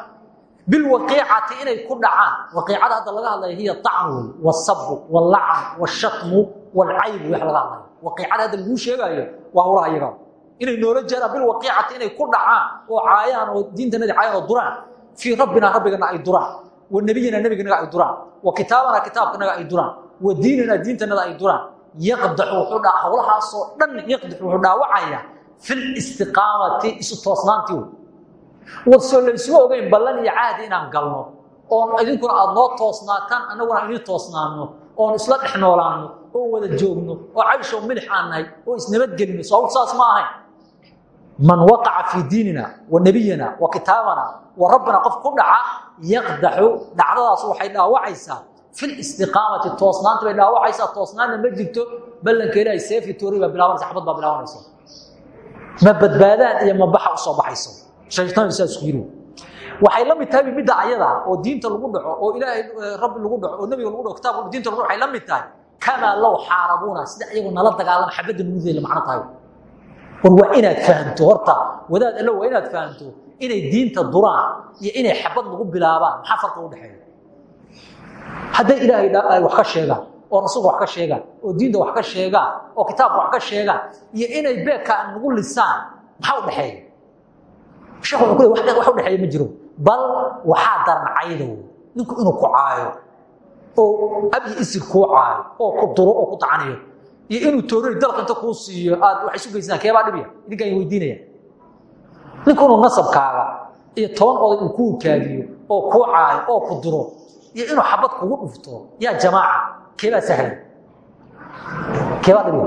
bilwaqiicati inay ku dhacaan. Waqiicada hadda laga hadlayo hiya acnu wey wasabu wallacn washatmu walcaybu wax laga hadlayo waqiicada hadda laguu sheegaayo waa hawlaha iyaga inay noola jeeraan bilwaqiicati inay ku dhacaan oo caayaan oo diintanadi caayaan oo duraan. Fii rabbina rabbigana ay duraan. Wa nebiyina nebiganaga ay duraan. Wa kitaabana kitaabkanaga ay duraan. Wa diinina diintanada ay duraan. Yaqdaxu wuxuu dhaa hawlahaasoo dhan yaqdaxu wuxuu dhaawacaya fi listiqaamati isu toosnaantii warsoo laysuma ogeyn ballan iyo cahdi inaan galno oon idinkuna aad noo toosnaataan annaguna aan idiin toosnaano oon isla dhex noolaano oo wada joogno oo caysho milix aan nahay oo isnabadgelino sababtu saas ma ahayn man waqaca fii diinina wa nebiyina wa kitaabana wa rabbina qof ku dhaca yaqdaxu dhacdadaas waxay dhaawacaysaa. Fi listiqaamati toosnaanta bay dhaawacaysaa. Toosnaanna ma jirto ballanka ilaahay seefi toori baa bilaabanaysa xabad baa bilaabanaysa. Ma badbaadaan iyo ma baxa u soo baxayso. Shaytaan saas ku yiri. Waxay la mid tahay midda ayada oo diinta lagu dhaco oo ilaahay rabbi lagu dhaco oo nabiga lagu dhaco kitaabka diinta lagu dhaco waxay la mid tahay. Kama law xaarabuna sida iyagu nala dagaalan xabadda nuudeela macno tahay war waa inaad fahamto horta. Wadaad allo waa inaad fahamto inay diinta duraan iyo inay xabad lagu bilaabaan. Maxaa farqi u dhexeeya? Hadday ilaahay ay wax ka sheegaan oo rasuulka wax ka sheegaan oo diinta wax ka sheegaan oo kitaabka wax ka sheegaan iyo inay beedka nagu lisaan maxaa u dhexeeya? Sheekh wuxuu ku leey wax u dhexeeya ma jiro. Bal waxaa daran cayda wey ninku inuu ku caayo oo abyi isir kuu caayo oo ku duro oo ku tacaniyo iyo inuu toorari dalq inta kuu siiyo aad waxay isu geysaan keebaa dhibya idinkaan weydiinaya. Ninku inuu nasabkaaga iyo toban oday uu kuu kaadiyo oo kuu caayo oo ku duro iyo inuu xabad kugu dhufto yaa jamaaca keebaa sahlan? Keebaa dhibya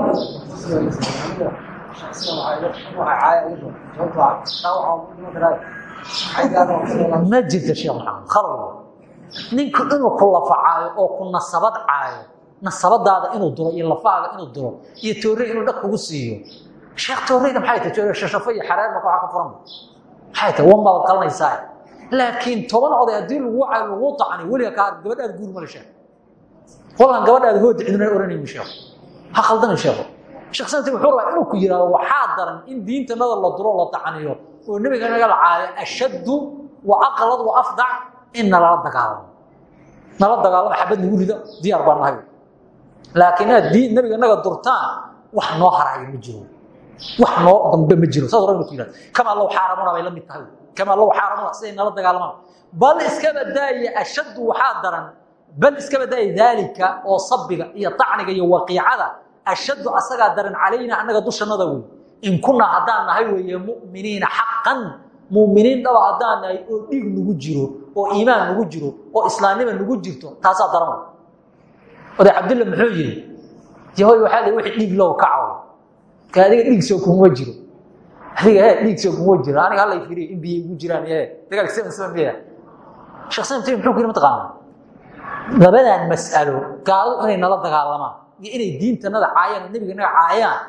ma jirta sheekh maxamed khalad ninku inuu ku lafacaayo oo ku nasabad caayo nasabadaada inuu duro iyo lafaaga inuu duro iyo toorey inuu dhag kugu siiyo. Sheekh tooreyda maxay tahay? Toorey shashafo iyo xareer marka waxa ka furan. Maxay tahay? Wan baad qalanaysaa. Laakiin toban oday haddii lagu cayo lagu tacani weliga kaa gabadhaada guur male sheekh. Wallan gabadhaada hood cidina oranaymi sheekh. Ha khaldana sheekho sheekh santi wuxuu rabaa inuu ku yidhaahdo waxaa daran in diintanada la duro la tacaniyo oo nebiga naga la caayo ashaddu wa aqlad wa afdac in nalala dagaalamo. Nala dagaalamo xabad nagu rida diyaar baa nahay laakiin inaad diin nabiga naga durtaan wax noo harayo ma jiro. Wax noo dambe ma jiro. Saas rabbi ku kamaa low xaaramuna bay la mid tahay. Kamaa low xaaramuna siday nala dagaalamaan bal iska badaaya ashaddu waxaa daran bal iska badaaya daalika oo sabiga iyo tacniga iyo waqiicada ashaddu asagaa daran calayna annaga dushannada wey in kunaa haddaan nahay weeye mu'miniina xaqan muuminiin dhaba haddaan nahay oo dhiig nagu jiro oo iimaan nagu jiro oo islaamnima nagu jirto taasaa daran oday cabdilla muxuu yidhi yahoy waxaa li wixii dhiig low kacaw ka adiga dhiig soo kuma jiro. Adiga he dhiig soo kuma jiro. Aniga hallay fiiriyo in biyo igu jiraan ee dagaalka seven seven miya sheekh salim taymi muxuu ku yidhi mataqaanaa labadan mas'alo gaaladu inay nala dagaalamaan iyo inay diintanada caayaan oo nebiga naga caayaan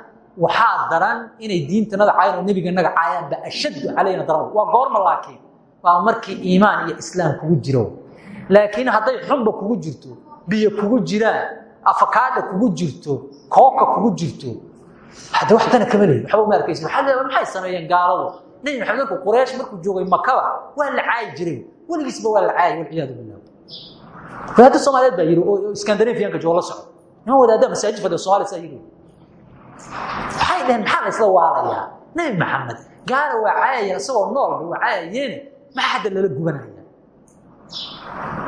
waxaa daran inay diintanada caayaan oo nebiga naga caayaan ba ashaddu calayna daran waa goorma laakiin waa markii iimaan iyo islaam kugu jiro. Laakiin hadday xunba kugu jirto biyo kugu jiraan afakaadha kugu jirto kooka kugu jirto. Hadda wax dana kama lehi waxba uma leedahay maxay sameeyeen gaaladu? Nebi maxamed markuu quraysh markuu joogay makaba waa la caayi jiray. Weligiisba waa la caayay walciyaadu billah wadaadda soomaaliyeed baa yidhi oo iskandinafiyanka jooga la socdo niman wadaadda masaajid fadhiya soomaaliya saa yidhi waxay dhaheen maxaa la isla waalayaa? Nebi maxamed gaala waa caayayeen isagoo noolba waa caayayeen. Maxaa hadda lala gubanaya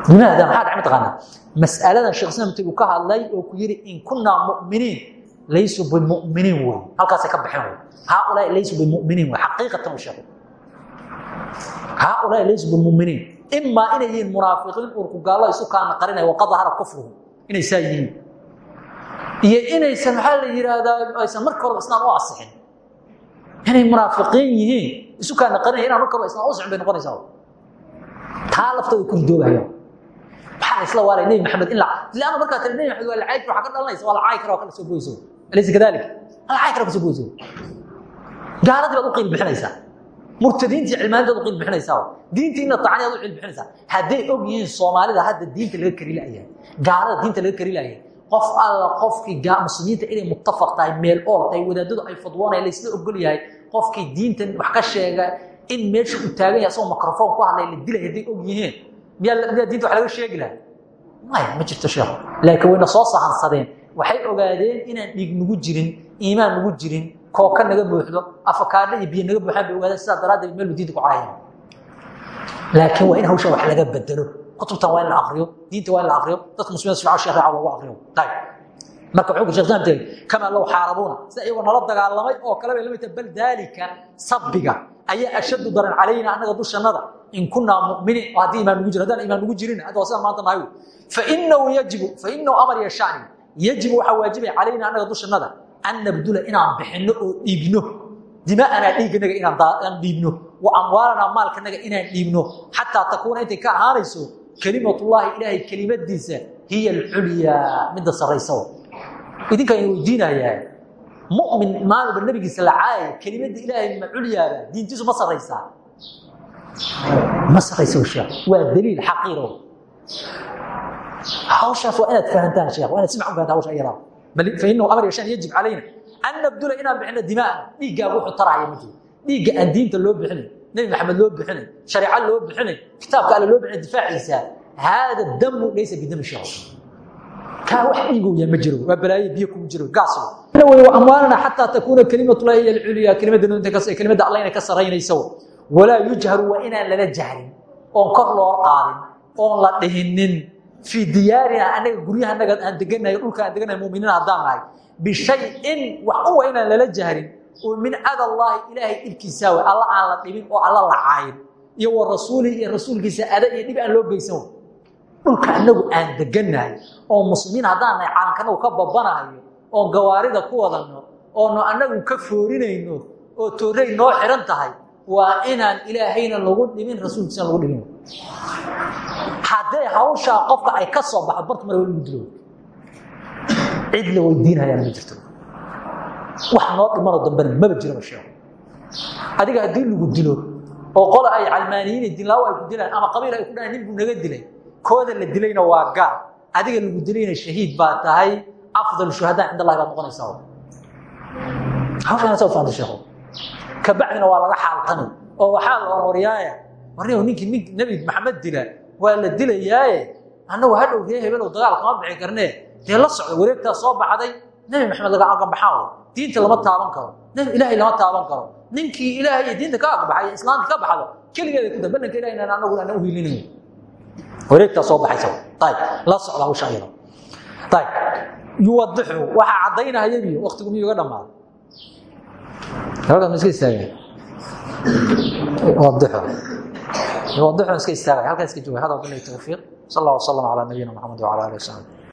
limaada maxaa dhacay mataqaanaa mas'aladan sheekh islam intii uu ka hadlay oo ku yidhi in kunaa mu'miniin laysuu bimuminiin wey halkaasay ka baxeen wey haaulaai laysuu bimuminiin wey xaqiiqatan u sheegay haaulaai laysuu bimuminiin imaa inay yihiin munaafiqiin urku isu kaana qarinaya waqad dahara kufruhu inay saa yihiin iyo inaysan maxaa la yidhaahdaa aysan marka horeba islaam u asixin inay munaafiqiin yihiin isu kaana qarinaya inaan marka horeba islaam u asixin bay noqonaysaa taa laftooda ku ridoobahayaan maxaa la isla waalay nebi maxamed in la laana markaa tiri nebi maxamed waa la caayi waxaa ka dhalanaysa waa la caayi kara waa kala soo boyso alaysa kadalik? Waa la caayi kara ka soo boyso gaaladii baad u qiil bixinaysaa. Murtadiintii cilmaanidaad u qiil bixinaysaa. Diintii ina tacniyaad u qiil bixinaysaa. Hadday og yihiin soomaalida hadda diinta laga kari la'yahay gaalada diinta laga kari la'yahay qof alla qofkii muslimiinta inay muttafaq tahay meel ool tahay wadaadadu ay fadwoonaya laysla ogol yahay qofkii diintan wax ka sheega in meesha uu taagan yahay asagoo microfoon ku hadlay la dilay hadday og yihiin. Miyaa diinta wax laga sheegi lahay maya ma jirto sheekh. Laakiin wayna soo sahansadeen waxay ogaadeen inaan dhiig nagu jirin iimaan nagu jirin kooka naga buuxdo afakaadho iyo biyo naga buuxaan bay ogaadeen. Sidaa daraaddeed meel diinta ku caayeen laakiin waa in hawshan wax laga bedelo kutubtan waa in la akriyo diinta waa in la akriyo dadka muslimiinta shucaab sheekh raaca loogu akriyo marka wuxuu ku sheekh saamtay kama law xaarabuuna. Sida iyagoo nala dagaalamay oo kale bay la bal daalika sabbiga ayaa ashaddu daran calayna annaga dushannada. In kunaa mu'miniin haddii imaan nugu jiro haddaan nugu jirin hadda waa maanta nahay. Fainahu yajibu fainahu amar yashani yajibu waxaa waajibaya calayna annaga dushannada an nabdula inaan bixinno oo dhiibno. Dimaa'anaa dhiigganaga inaan dhiibno. Wa amwaalanaa maalkanaga inaan dhiibno. Xataa takuuna intay ka ahaanayso kelimatullaahi ilaahay kelimadiisa hiya alculyaa midda sarraysa idinkaan idin weydiinayaa mu'min maaluba nebigiisa la caayaya kelimadda ilaahay ma culyaaba diintiisu ma sarraysaa ma sarraysa sheekh waa daliil xaqiiro. Hawshaas waa inaad fahantaan sheekh waa inaad si macun fahantaa hawsha ayadaa bal fa innahu amar yashaan yajib calayna. An nabdula inaan bixino dimaa'ana dhiiggaagu wuxuu tarahaya ma jiro dhiigga aan diinta loo bixinay nebi maxamed loo bixinay shareeco loo bixinay kitaabka alle loo bixinay difaaciisa haada damu laysa bidami shaho kaa wax dhiigooya ma jiro. Waa balaaye biyo kuma jiro. Gaas wey amwaalana xataa takuuna kalimatullahi hiya alculya kelimada kelimada alla inay ka saraynayso walaa yujharu waa inaan lala jahrin oon kor loo qaadin oon la dhihinin. Fii diyaarina anaga guryahanaga aan deganahay dhulka aan deganahay muminiin haddaan nahay. Bishayin wax u wa inaan lala jahrin oo min ada allaahi ilaahay dhibkiisaa alla aan la dhibin oo alla la caayin. Iyo wa rasuulihi rasuulkiisa ada dhib aan loo geysan dhulka anagu aan deganahay oo muslimiin haddaan nahay caalamkanagu ka babanahayo oon gawaarida ku wadanno oono anagu ka foorinayno oo toorey noo xihan tahay waa inaan ilaahayna lagu dhimin rasuulkiisana lagu dhimin haddee hawshaa qofka ay ka soo baxdo barta mar lagu dilo cid la weydiinayaan ma wax noo dhimanoo dambena maba jiraba sheego adiga haddii lagu dilo oo qola ay calmaaniyiin dilaawo ay ku dilaan ama qabiil ay ku dhahaan nin buu naga dilay kooda la dilayna waa gaal adiga lagu dilayna shahiid baa tahay afdal shuhadaa cind allahi baad noqonaysaa hawshaan saa faanta sheekho kabacdina waa laga xaaltani oo waxaa la ororyaaya warni ninkii nink nebi maxamed dila waa la dilayaaye. Annagu hadhow ree dagaal kama bixi karnee. Dee la socda wareegtaa soo baxday. Nebi maxamed laga agabaxaa diinta lama taaban karo. Ilaahay lama taaban karo. Ninkii ilaahay diinta ka agbaxay islaamka ka baxdo keligeeda ku da ballanka ilahay inaan anagu ana uhiilinayn wareegtaa soo baxaysaoauwadixu waxa caddaynahayagi waktigu miyuu ga dhammaaday halkaas ma iska istaagay? Halkaa iska jooga. Hada bilahi towfiiq sal allah wasalam calaa nabiyina maxamed wcala alih wasaxbi